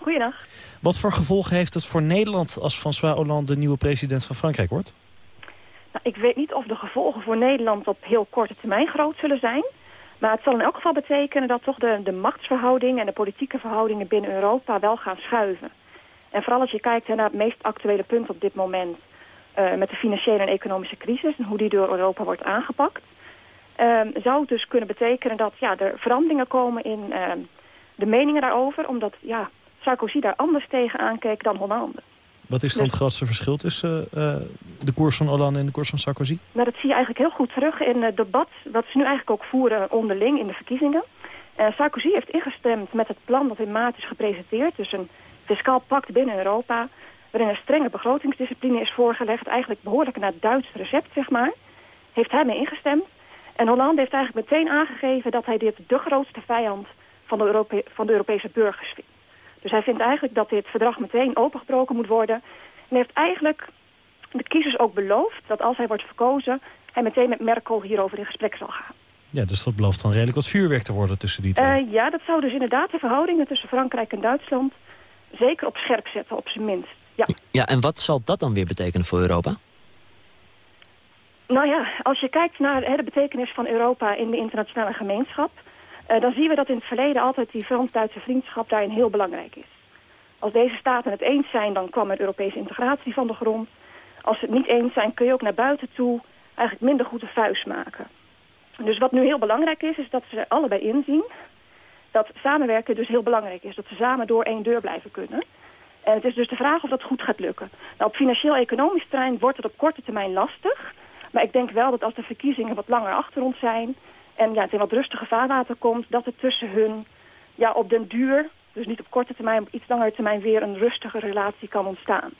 Goeiedag. Wat voor gevolgen heeft het voor Nederland als François Hollande de nieuwe president van Frankrijk wordt? Nou, ik weet niet of de gevolgen voor Nederland op heel korte termijn groot zullen zijn. Maar het zal in elk geval betekenen dat toch de, de machtsverhoudingen en de politieke verhoudingen binnen Europa wel gaan schuiven. En vooral als je kijkt naar het meest actuele punt op dit moment... Uh, met de financiële en economische crisis en hoe die door Europa wordt aangepakt... Uh, zou het dus kunnen betekenen dat ja, er veranderingen komen in uh, de meningen daarover. Omdat ja, Sarkozy daar anders tegen aankeek dan Hollande. Wat is dan het grootste verschil tussen uh, de koers van Hollande en de koers van Sarkozy? Nou, dat zie je eigenlijk heel goed terug in het debat... wat ze nu eigenlijk ook voeren onderling in de verkiezingen. Uh, Sarkozy heeft ingestemd met het plan dat in maart is gepresenteerd... dus een fiscaal pact binnen Europa... waarin een strenge begrotingsdiscipline is voorgelegd... eigenlijk behoorlijk naar het Duits recept, zeg maar. Heeft hij mee ingestemd. En Hollande heeft eigenlijk meteen aangegeven... dat hij dit de grootste vijand van de, Europe van de Europese burgers vindt. Dus hij vindt eigenlijk dat dit verdrag meteen opengebroken moet worden. En heeft eigenlijk de kiezers ook beloofd dat als hij wordt verkozen... hij meteen met Merkel hierover in gesprek zal gaan. Ja, dus dat belooft dan redelijk wat vuurwerk te worden tussen die twee. Uh, ja, dat zou dus inderdaad de verhoudingen tussen Frankrijk en Duitsland... zeker op scherp zetten, op zijn minst. Ja. ja, en wat zal dat dan weer betekenen voor Europa? Nou ja, als je kijkt naar hè, de betekenis van Europa in de internationale gemeenschap... Uh, dan zien we dat in het verleden altijd die Frans-Duitse vriendschap daarin heel belangrijk is. Als deze staten het eens zijn, dan kwam er Europese integratie van de grond. Als ze het niet eens zijn, kun je ook naar buiten toe eigenlijk minder goed de vuist maken. Dus wat nu heel belangrijk is, is dat ze allebei inzien dat samenwerken dus heel belangrijk is. Dat ze samen door één deur blijven kunnen. En het is dus de vraag of dat goed gaat lukken. Nou, op financieel-economisch terrein wordt het op korte termijn lastig. Maar ik denk wel dat als de verkiezingen wat langer achter ons zijn en ja, het in wat rustige vaarwater komt... dat er tussen hun ja, op den duur, dus niet op korte termijn... maar op iets langere termijn weer een rustige relatie kan ontstaan.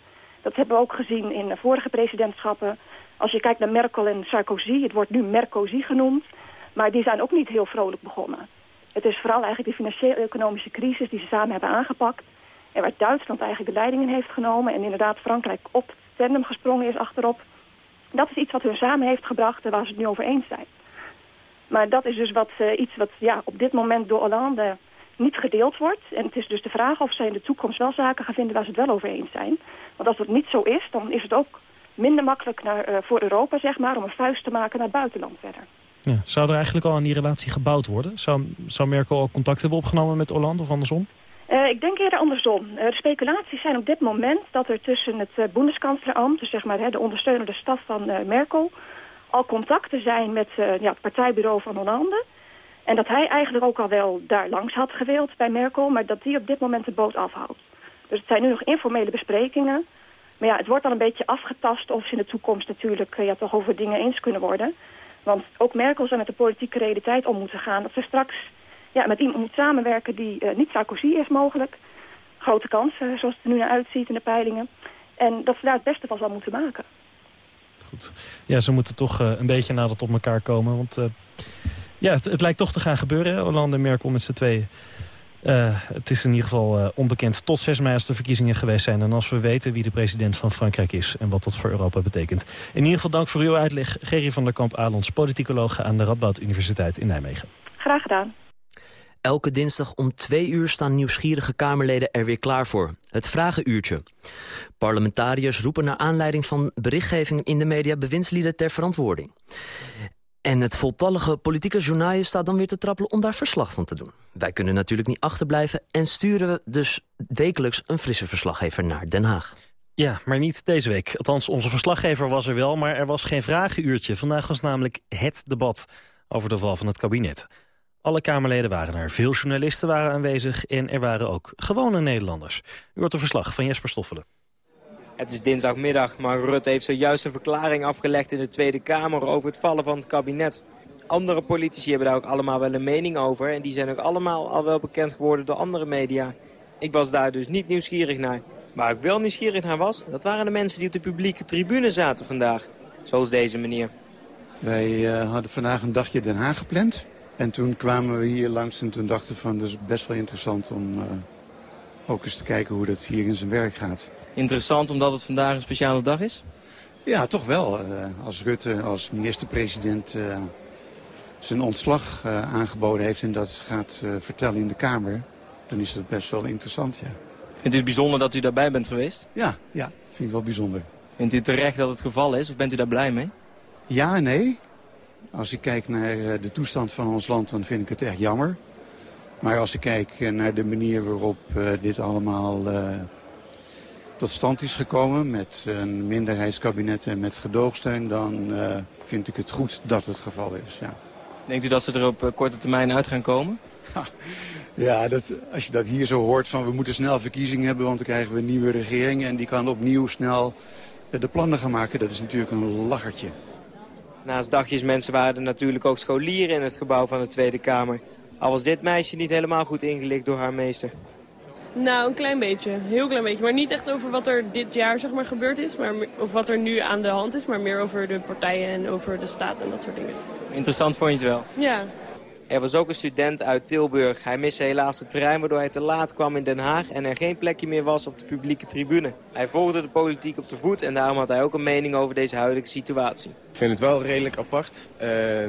Dat hebben we ook gezien in vorige presidentschappen. Als je kijkt naar Merkel en Sarkozy, het wordt nu Merkozy genoemd... maar die zijn ook niet heel vrolijk begonnen. Het is vooral eigenlijk de financieel-economische crisis die ze samen hebben aangepakt... en waar Duitsland eigenlijk de leiding in heeft genomen... en inderdaad Frankrijk op tandem gesprongen is achterop... Dat is iets wat hun samen heeft gebracht en waar ze het nu over eens zijn. Maar dat is dus wat, uh, iets wat ja, op dit moment door Hollande niet gedeeld wordt. En het is dus de vraag of zij in de toekomst wel zaken gaan vinden waar ze het wel over eens zijn. Want als dat niet zo is, dan is het ook minder makkelijk naar, uh, voor Europa zeg maar, om een vuist te maken naar het buitenland verder. Ja, zou er eigenlijk al aan die relatie gebouwd worden? Zou, zou Merkel al contact hebben opgenomen met Hollande of andersom? Uh, ik denk eerder andersom. Uh, de speculaties zijn op dit moment dat er tussen het uh, dus zeg maar hè, de ondersteunende staf van Merkel, al contacten zijn met uh, ja, het partijbureau van Hollande. En dat hij eigenlijk ook al wel daar langs had gewild bij Merkel... maar dat die op dit moment de boot afhoudt. Dus het zijn nu nog informele besprekingen. Maar ja, het wordt al een beetje afgetast of ze in de toekomst natuurlijk... Uh, ja, toch over dingen eens kunnen worden. Want ook Merkel zou met de politieke realiteit om moeten gaan... dat ze straks ja, met iemand moet samenwerken die niet Sarkozy is mogelijk. Grote kans, zoals het er nu naar uitziet in de peilingen. En dat ze daar het beste van zal moeten maken. Ja, ze moeten toch een beetje nader tot elkaar komen. Want ja, het, lijkt toch te gaan gebeuren, Hollande en Merkel met z'n tweeën. Uh, het is in ieder geval onbekend tot 6 mei als de verkiezingen geweest zijn. En als we weten wie de president van Frankrijk is en wat dat voor Europa betekent. In ieder geval dank voor uw uitleg. Gerry van der Kamp-Alons, politicoloog aan de Radboud Universiteit in Nijmegen. Graag gedaan. Elke dinsdag om twee uur staan nieuwsgierige Kamerleden er weer klaar voor. Het Vragenuurtje. Parlementariërs roepen naar aanleiding van berichtgeving in de media bewindslieden ter verantwoording. En het voltallige politieke journaal staat dan weer te trappelen om daar verslag van te doen. Wij kunnen natuurlijk niet achterblijven en sturen we dus wekelijks een frisse verslaggever naar Den Haag. Ja, maar niet deze week. Althans, onze verslaggever was er wel, maar er was geen vragenuurtje. Vandaag was namelijk het debat over de val van het kabinet. Alle Kamerleden waren er, veel journalisten waren aanwezig... en er waren ook gewone Nederlanders. U hoort een verslag van Jesper Stoffelen. Het is dinsdagmiddag, maar Rutte heeft zojuist een verklaring afgelegd in de Tweede Kamer over het vallen van het kabinet. Andere politici hebben daar ook allemaal wel een mening over en die zijn ook allemaal al wel bekend geworden door andere media. Ik was daar dus niet nieuwsgierig naar. Waar ik wel nieuwsgierig naar was, dat waren de mensen die op de publieke tribune zaten vandaag. Zoals deze meneer. Wij uh, hadden vandaag een dagje Den Haag gepland. En toen kwamen we hier langs en toen dachten we van, dat is best wel interessant om uh, ook eens te kijken hoe dat hier in zijn werk gaat. Interessant omdat het vandaag een speciale dag is? Ja, toch wel. Uh, als Rutte als minister-president uh, zijn ontslag aangeboden heeft... en dat gaat vertellen in de Kamer, dan is dat best wel interessant, ja. Vindt u het bijzonder dat u daarbij bent geweest? Ja, ja, vind ik wel bijzonder. Vindt u terecht dat het geval is of bent u daar blij mee? Ja en nee. Als ik kijk naar de toestand van ons land, dan vind ik het echt jammer. Maar als ik kijk naar de manier waarop dit allemaal tot stand is gekomen met een minderheidskabinet en met gedoogsteun, dan vind ik het goed dat het geval is. Ja. Denkt u dat ze er op korte termijn uit gaan komen? ja, dat, als je dat hier zo hoort van we moeten snel verkiezingen hebben, want dan krijgen we een nieuwe regering en die kan opnieuw snel de plannen gaan maken, dat is natuurlijk een lachertje. Naast dagjesmensen waren er natuurlijk ook scholieren in het gebouw van de Tweede Kamer. Al was dit meisje niet helemaal goed ingelicht door haar meester. Nou, een klein beetje. Heel klein beetje. Maar niet echt over wat er dit jaar zeg maar, gebeurd is. Maar, of wat er nu aan de hand is. Maar meer over de partijen en over de staat en dat soort dingen. Interessant vond je het wel? Ja. Er was ook een student uit Tilburg. Hij miste helaas de trein waardoor hij te laat kwam in Den Haag en er geen plekje meer was op de publieke tribune. Hij volgde de politiek op de voet en daarom had hij ook een mening over deze huidige situatie. Ik vind het wel redelijk apart, uh,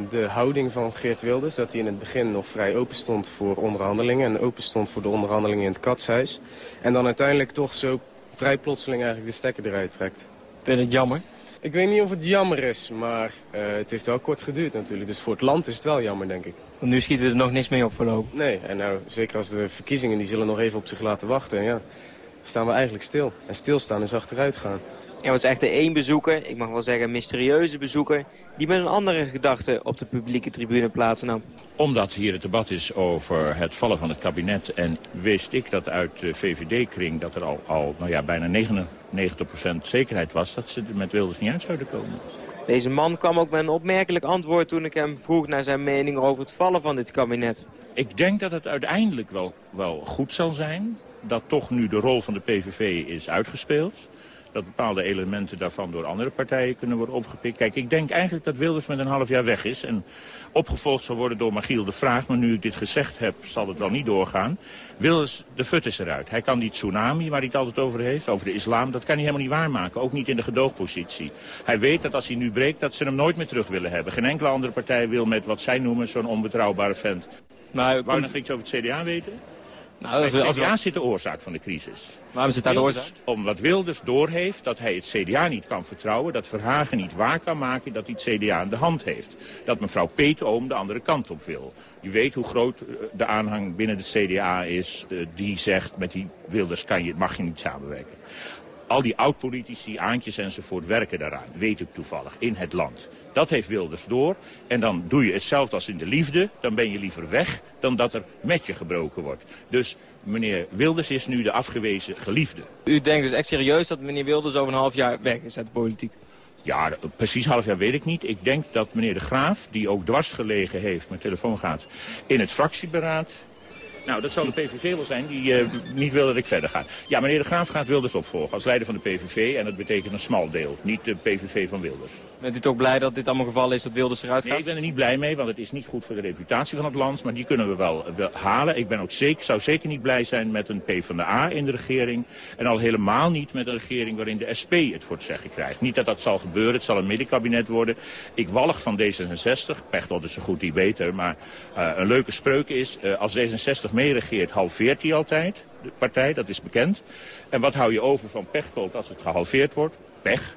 de houding van Geert Wilders. Dat hij in het begin nog vrij open stond voor onderhandelingen en open stond voor de onderhandelingen in het katshuis. En dan uiteindelijk toch zo vrij plotseling eigenlijk de stekker eruit trekt. Vind je het jammer? Ik weet niet of het jammer is, maar uh, het heeft wel kort geduurd natuurlijk. Dus voor het land is het wel jammer, denk ik. Want nu schieten we er nog niks mee op voorlopig. Nee, en nou, zeker als de verkiezingen, die zullen nog even op zich laten wachten. Ja, staan we eigenlijk stil. En stilstaan is achteruit gaan. Er was echter één bezoeker, ik mag wel zeggen een mysterieuze bezoeker... die met een andere gedachte op de publieke tribune plaatsnam. Omdat hier het debat is over het vallen van het kabinet... en wist ik dat uit de VVD-kring dat er al, al nou ja, bijna 99% zekerheid was... dat ze er met Wilders niet uit zouden komen. Deze man kwam ook met een opmerkelijk antwoord toen ik hem vroeg naar zijn mening over het vallen van dit kabinet. Ik denk dat het uiteindelijk wel, wel goed zal zijn dat toch nu de rol van de PVV is uitgespeeld dat bepaalde elementen daarvan door andere partijen kunnen worden opgepikt. Kijk, ik denk eigenlijk dat Wilders met een half jaar weg is en opgevolgd zal worden door Magiel de Vraag. Maar nu ik dit gezegd heb, zal het wel niet doorgaan. Wilders, de fut is eruit. Hij kan die tsunami waar hij het altijd over heeft, over de islam, dat kan hij helemaal niet waarmaken. Ook niet in de gedoogpositie. Hij weet dat als hij nu breekt, dat ze hem nooit meer terug willen hebben. Geen enkele andere partij wil met wat zij noemen zo'n onbetrouwbare vent. Maar, Wou je nog iets over het CDA weten? Nou, het CDA zit de oorzaak van de crisis. Waarom zit daar de oorzaak? Omdat Wilders doorheeft dat hij het CDA niet kan vertrouwen... dat Verhagen niet waar kan maken dat hij het CDA in de hand heeft. Dat mevrouw Peetoom de andere kant op wil. Je weet hoe groot eh, de aanhang binnen de CDA is... Eh, die zegt met die Wilders kan je, mag je niet samenwerken. Al die oud-politici, Aantjes enzovoort werken daaraan, weet ik toevallig, in het land. Dat heeft Wilders door. En dan doe je hetzelfde als in de liefde. Dan ben je liever weg dan dat er met je gebroken wordt. Dus meneer Wilders is nu de afgewezen geliefde. U denkt dus echt serieus dat meneer Wilders over een half jaar weg is uit de politiek? Ja, precies half jaar weet ik niet. Ik denk dat meneer De Graaf, die ook dwars gelegen heeft, met telefoon gaat, in het fractieberaad nou, dat zou de PVV wel zijn die uh, niet wil dat ik verder ga. Ja, meneer De Graaf gaat Wilders opvolgen als leider van de PVV. En dat betekent een smal deel, niet de PVV van Wilders. Bent u toch blij dat dit allemaal geval is dat Wilders eruit gaat? Nee, ik ben er niet blij mee, want het is niet goed voor de reputatie van het land. Maar die kunnen we wel, wel halen. Ik ben ook zeker, zou zeker niet blij zijn met een PvdA in de regering. En al helemaal niet met een regering waarin de SP het voor het zeggen krijgt. Niet dat dat zal gebeuren, het zal een middenkabinet worden. Ik walg van D66, Pechtold is een goed die beter. Maar uh, een leuke spreuk is, uh, als D66 meeregeert, halveert hij altijd, de partij, dat is bekend. En wat hou je over van Pechtold als het gehalveerd wordt? Pech.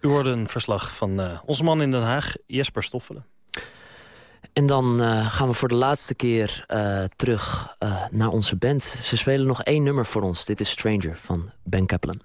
U hoorde een verslag van uh, onze man in Den Haag, Jesper Stoffelen. En dan uh, gaan we voor de laatste keer uh, terug naar onze band. Ze spelen nog één nummer voor ons. Dit is Stranger van Ben Kaplan.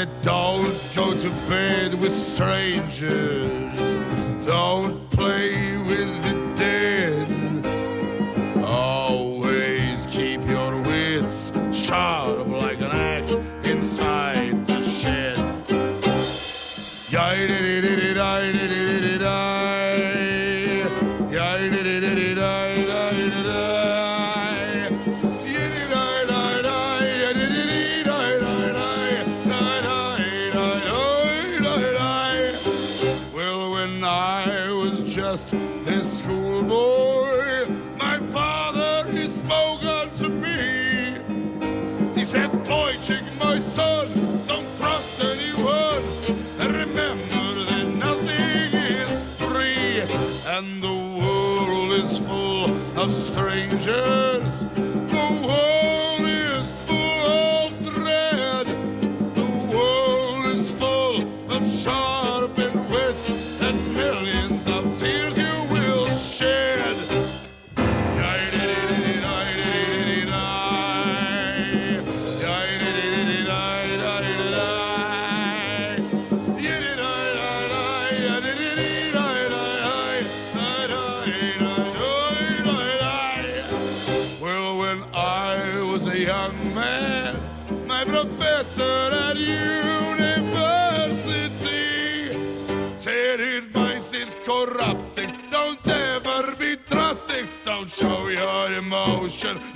the dawn.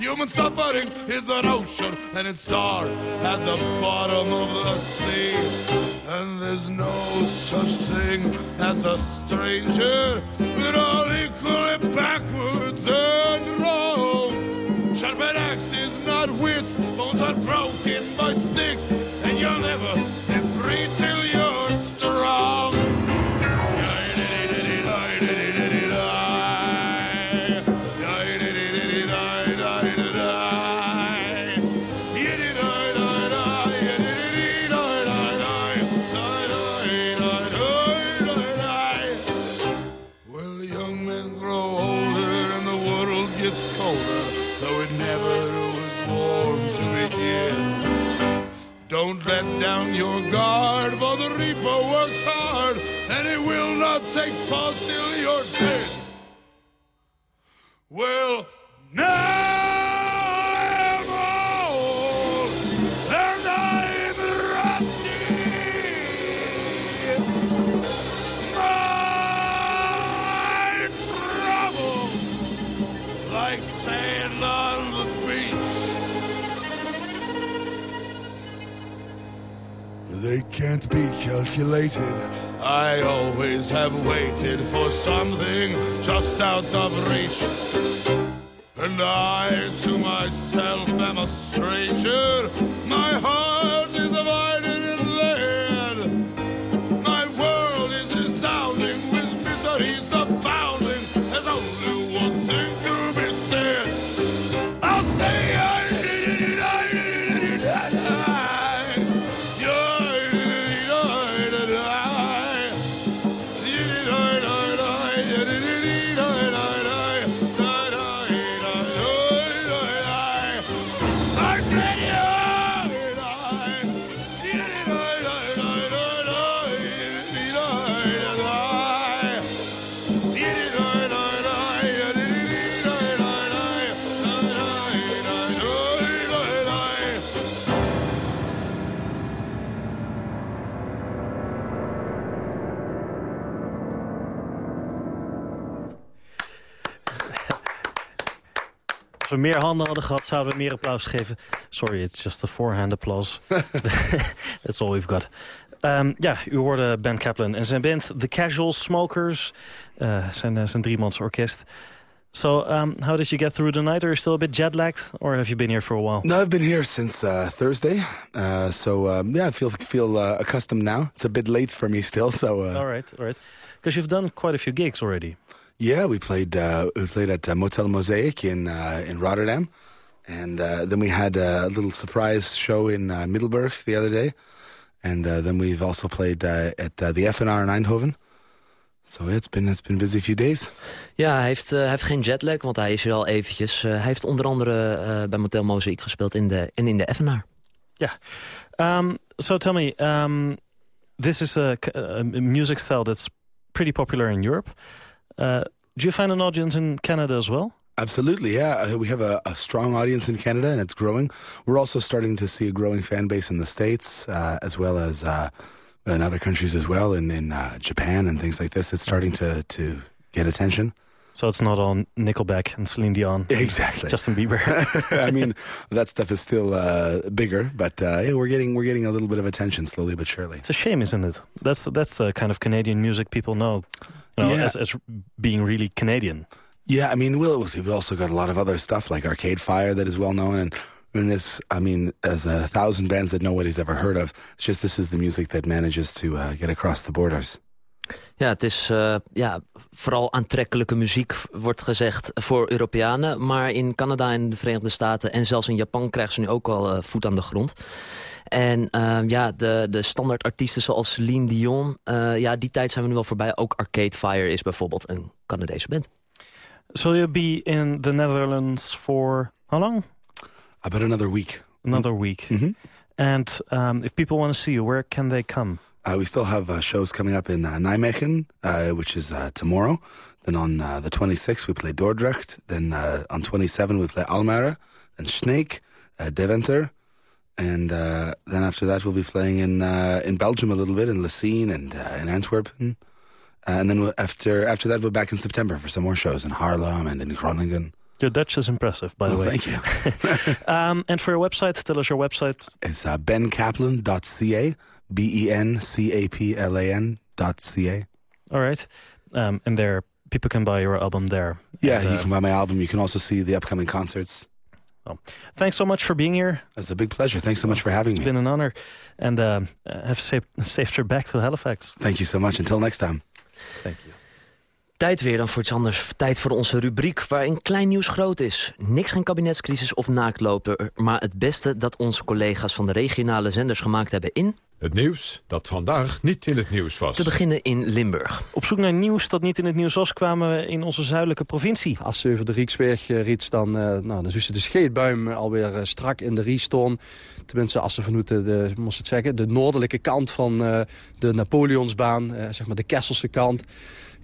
Human suffering is an ocean, and it's dark at the bottom of the sea. And there's no such thing as a stranger. We're all equally backwards and wrong. Sharpened axe is not wits, bones are broken by sticks, and you'll never be free till you're calculated. I always have waited for something just out of reach. And I to myself am a stranger. My heart we meer handen hadden gehad, zouden we meer applaus geven. Sorry, it's just a forehand applause. That's all we've got. Um, ja, u hoorde Ben Kaplan en zijn band The Casual Smokers. Uh, zijn, uh, zijn driemans orkest. So, um, how did you get through the night? Are you still a bit jet-lagged? Or have you been here for a while? No, I've been here since uh, Thursday. Uh, so, um, yeah, I feel feel uh, accustomed now. It's a bit late for me still, so... Uh, all right, all right. Because you've done quite a few gigs already. Yeah, we played uh, we played at uh, Motel Mosaic in uh, in Rotterdam, and uh, then we had a little surprise show in uh, Middelburg the other day, and uh, then we've also played uh, at uh, the FNR in Eindhoven. So it's been it's been a busy few days. Ja, hij heeft, uh, hij heeft geen jetlag, want hij is hier al eventjes. Uh, hij heeft onder andere uh, bij Motel Mosaic gespeeld in de, en in de FNR. Ja. Yeah. Um, so tell me, um, this is a, a music style that's pretty popular in Europe. Uh, do you find an audience in Canada as well? Absolutely, yeah. Uh, we have a, a, strong audience in Canada, and it's growing. We're also starting to see a growing fan base in the States, uh, as well as uh, in other countries as well, in, in uh, Japan and things like this. It's starting to, to get attention. So it's not on Nickelback and Celine Dion. Exactly. Justin Bieber. I mean, that stuff is still uh, bigger, but uh, yeah, we're getting we're getting a little bit of attention slowly but surely. It's a shame, isn't it? That's that's the kind of Canadian music people know, you know, Yeah. as, as being really Canadian. Yeah, I mean, we'll, we've also got a lot of other stuff like Arcade Fire that is well known, and and this, I mean, there's a thousand bands that nobody's ever heard of. It's just this is the music that manages to uh, get across the borders. Ja, het is uh, ja, vooral aantrekkelijke muziek, wordt gezegd, voor Europeanen. Maar in Canada en de Verenigde Staten en zelfs in Japan krijgen ze nu ook al uh, voet aan de grond. En uh, ja, de, de standaard artiesten zoals Celine Dion, uh, ja, die tijd zijn we nu wel voorbij. Ook Arcade Fire is bijvoorbeeld een Canadese band. So you'll be in the Netherlands for how long? About another week. Another week. Mm -hmm. And um, if people want to see you, where can they come? Uh, we still have uh, shows coming up in uh, Nijmegen, uh, which is uh, tomorrow. Then on uh, the 26th we play Dordrecht. Then on 27 we play Almere. Then Sneek, Deventer. And then after that we'll be playing in in Belgium a little bit, in Lessine and in Antwerp. and then we'll, after after that we're back in September for some more shows in Haarlem and in Groningen. Your Dutch is impressive, by the oh, way. Thank you. um, and for your website, tell us your website. It's uh, benkaplan.ca, B-E-N-C-A-P-L-A-N dot C-A. All right. Um, and there, people can buy your album there. Yeah, and, you uh, can buy my album. You can also see the upcoming concerts. Well, thanks so much for being here. It's a big pleasure. Thanks so much for having it's me. It's been an honor. And uh, have a safe, safe trip back to Halifax. Thank you so much. Until next time. Thank you. Tijd weer dan voor iets anders. Tijd voor onze rubriek waarin klein nieuws groot is. Niks geen kabinetscrisis of naaktloper, maar het beste dat onze collega's van de regionale zenders gemaakt hebben in... Het nieuws dat vandaag niet in het nieuws was. Te beginnen in Limburg. Op zoek naar nieuws dat niet in het nieuws was... kwamen we in onze zuidelijke provincie. Als ze over de Rieksberg riets, dan, uh, nou, dan is de scheetbuim alweer uh, strak in de Rieston. Tenminste, als ze vanuit de, de, moest het zeggen, de noordelijke kant van uh, de Napoleonsbaan... zeg maar de Kesselse kant...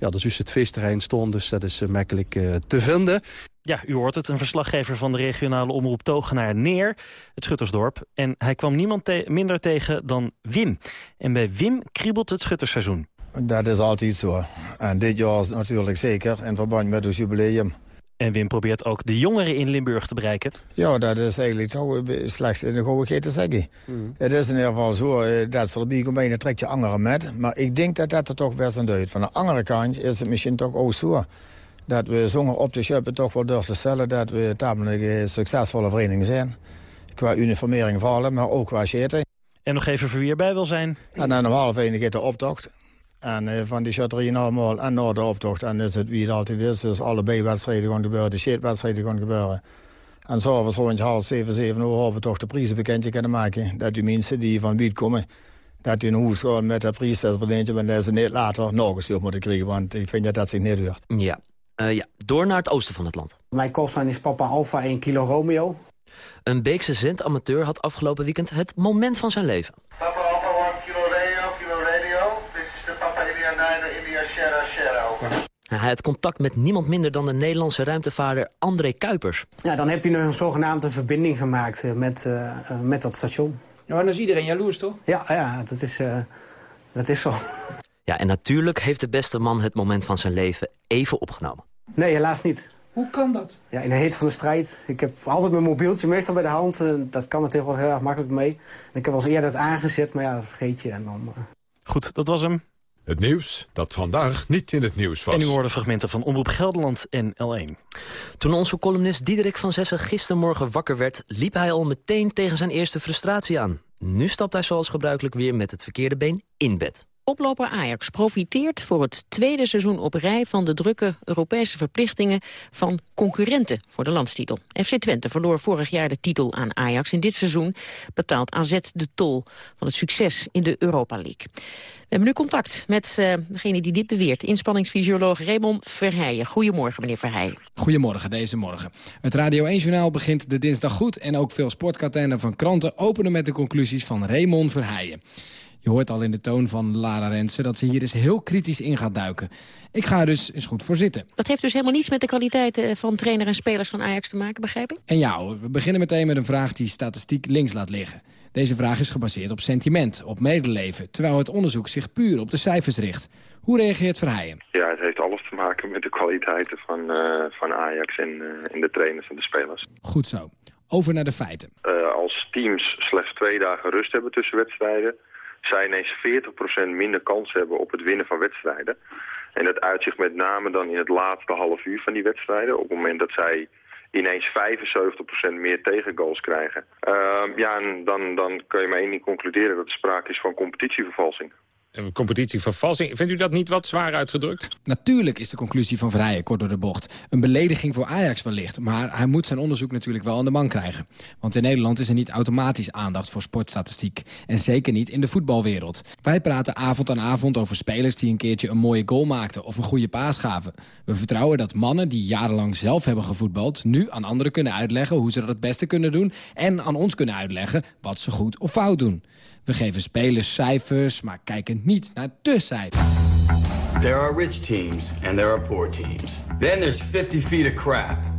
Ja, dus is het feestterrein stond, dus dat is uh, makkelijk uh, te vinden. Ja, u hoort het, een verslaggever van de regionale omroep Togenaar neer, het Schuttersdorp. En hij kwam niemand te minder tegen dan Wim. En bij Wim kriebelt het schuttersseizoen. Dat is altijd zo. En dit jaar is natuurlijk zeker in verband met het jubileum. En Wim probeert ook de jongeren in Limburg te bereiken. Ja, dat is eigenlijk toch slecht in de goeie te zeggen. Het is in ieder geval zo eh, dat ze erbij komen dan trekt je anderen met. Maar ik denk dat dat er toch best aan duidt. Van de andere kant is het misschien toch ook zo... dat we zonder op te schuppen toch wel durven te stellen... dat we tamelijk eh, succesvolle vereniging zijn. Qua uniformering vallen, maar ook qua shirten. En nog even voor wie erbij wil zijn. En dan om half één gaat de optocht. En uh, van die shot allemaal en na de optocht. En is het wie het altijd is. Dus allebei wedstrijden gaan gebeuren. De shitwedstrijden gaan gebeuren. En s'avonds rond half zeven, zeven uur hebben we toch de prijzen bekend kunnen maken. Dat die mensen die van buiten komen, dat die een hoes gaan met de prijs. Dat is maar dat ze niet later nog eens moeten krijgen. Want ik vind dat dat zich niet duurt. Ja. Uh, ja, door naar het oosten van het land. Mijn kostnaam is Papa Alpha 1 kilo Romeo. Een Beekse zendamateur had afgelopen weekend het moment van zijn leven. Papa Alpha 1 kilo radio, kilo radio. Dit is de Papa India 9 India Sierra Sierra. Hij had contact met niemand minder dan de Nederlandse ruimtevaarder André Kuipers. Ja, dan heb je een zogenaamde verbinding gemaakt uh, met, uh, met dat station. Ja, maar dan is iedereen jaloers, toch? Ja, ja dat, is, uh, dat is zo. Ja, en natuurlijk heeft de beste man het moment van zijn leven even opgenomen. Nee, helaas niet. Hoe kan dat? Ja, in de heet van de strijd. Ik heb altijd mijn mobieltje meestal bij de hand. Dat kan er tegenwoordig heel erg makkelijk mee. En ik heb wel eens eerder het aangezet, maar ja, dat vergeet je. En dan, uh... Goed, dat was hem. Het nieuws dat vandaag niet in het nieuws was. En u hoorde fragmenten van Omroep Gelderland en L1. Toen onze columnist Diederik van Zessen gistermorgen wakker werd... liep hij al meteen tegen zijn eerste frustratie aan. Nu stapt hij zoals gebruikelijk weer met het verkeerde been in bed. Koploper Ajax profiteert voor het tweede seizoen op rij... van de drukke Europese verplichtingen van concurrenten voor de landstitel. FC Twente verloor vorig jaar de titel aan Ajax. In dit seizoen betaalt AZ de tol van het succes in de Europa League. We hebben nu contact met uh, degene die dit beweert. Inspanningsfysioloog Raymond Verheijen. Goedemorgen, meneer Verheijen. Goedemorgen, deze morgen. Het Radio 1-journaal begint de dinsdag goed... en ook veel sportkatenen van kranten openen met de conclusies van Raymond Verheijen. Je hoort al in de toon van Lara Rensen dat ze hier eens heel kritisch in gaat duiken. Ik ga er dus eens goed voor zitten. Dat heeft dus helemaal niets met de kwaliteiten van trainer en spelers van Ajax te maken, begrijp ik? En ja, we beginnen meteen met een vraag die statistiek links laat liggen. Deze vraag is gebaseerd op sentiment, op medeleven... terwijl het onderzoek zich puur op de cijfers richt. Hoe reageert Verheijen? Ja, het heeft alles te maken met de kwaliteiten van, uh, van Ajax en, uh, en de trainers en de spelers. Goed zo. Over naar de feiten. Uh, als teams slechts twee dagen rust hebben tussen wedstrijden zij ineens 40% minder kans hebben op het winnen van wedstrijden. En dat uitzicht met name dan in het laatste half uur van die wedstrijden. Op het moment dat zij ineens 75% meer tegengoals krijgen. Uh, ja, en dan, dan kun je maar één ding concluderen dat er sprake is van competitievervalsing. Een competitievervalsing. Vindt u dat niet wat zwaar uitgedrukt? Natuurlijk is de conclusie van Vrijen kort door de bocht. Een belediging voor Ajax wellicht. Maar hij moet zijn onderzoek natuurlijk wel aan de man krijgen. Want in Nederland is er niet automatisch aandacht voor sportstatistiek. En zeker niet in de voetbalwereld. Wij praten avond aan avond over spelers die een keertje een mooie goal maakten... of een goede paas gaven. We vertrouwen dat mannen die jarenlang zelf hebben gevoetbald... nu aan anderen kunnen uitleggen hoe ze dat het beste kunnen doen... en aan ons kunnen uitleggen wat ze goed of fout doen. We geven spelers cijfers, maar kijken niet naar de cijfers. There are rich teams and there are poor teams. Then there's 50 feet of crap.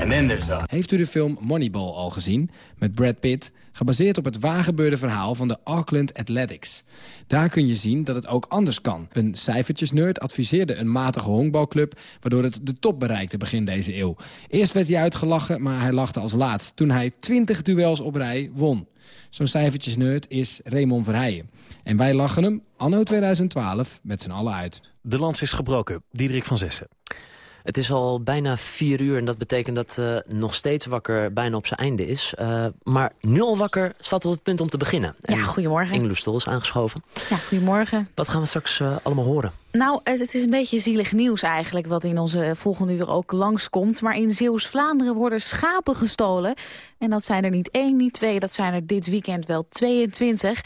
And then there's us. Heeft u de film Moneyball al gezien? Met Brad Pitt, gebaseerd op het waargebeurde verhaal van de Auckland Athletics. Daar kun je zien dat het ook anders kan. Een cijfertjesnerd adviseerde een matige honkbalclub... waardoor het de top bereikte begin deze eeuw. Eerst werd hij uitgelachen, maar hij lachte als laatst... toen hij 20 duels op rij won. Zo'n cijfertjesnerd is Raymond Verheijen. En wij lachen hem anno 2012 met z'n allen uit. De lans is gebroken. Diederik van Zessen. Het is al bijna vier uur en dat betekent dat uh, nog steeds wakker bijna op zijn einde is. Uh, maar nu al wakker staat op het punt om te beginnen. Ja, goedemorgen. Ingeloes is aangeschoven. Ja, goedemorgen. Wat gaan we straks uh, allemaal horen? Nou, het is een beetje zielig nieuws eigenlijk... wat in onze volgende uur ook langskomt. Maar in Zeeuws-Vlaanderen worden schapen gestolen. En dat zijn er niet één, niet twee. Dat zijn er dit weekend wel 22.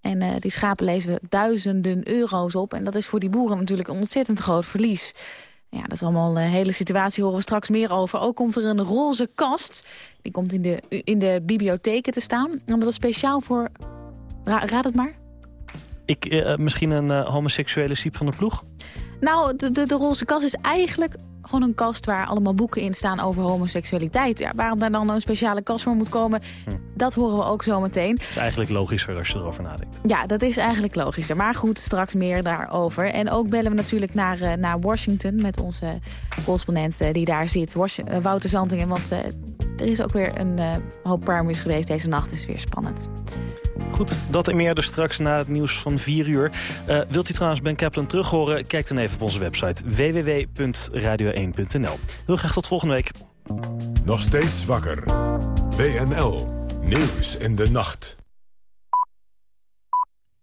En uh, die schapen leveren duizenden euro's op. En dat is voor die boeren natuurlijk een ontzettend groot verlies. Ja, dat is allemaal een hele situatie, horen we straks meer over. Ook komt er een roze kast. Die komt in de, in de bibliotheken te staan. En dat is speciaal voor... Ra raad het maar. Ik, uh, misschien een uh, homoseksuele Siep van de Ploeg? Nou, de, de, de roze kast is eigenlijk gewoon een kast waar allemaal boeken in staan over homoseksualiteit. Ja, waarom daar dan een speciale kast voor moet komen, dat horen we ook zo meteen. Dat is eigenlijk logischer als je erover nadenkt. Ja, dat is eigenlijk logischer. Maar goed, straks meer daarover. En ook bellen we natuurlijk naar, eh, naar Washington met onze correspondent eh, die daar zit. Was, eh, Wouter Zantingen, want er is ook weer een hoop primaries geweest deze nacht. Dus weer spannend. Goed, dat en meer dus straks na het nieuws van 4 uur. Wilt u trouwens Ben Kaplan terug horen? Kijk dan even op onze website www.radio1.nl. Heel graag tot volgende week. Nog steeds wakker. WNL. Nieuws in de nacht.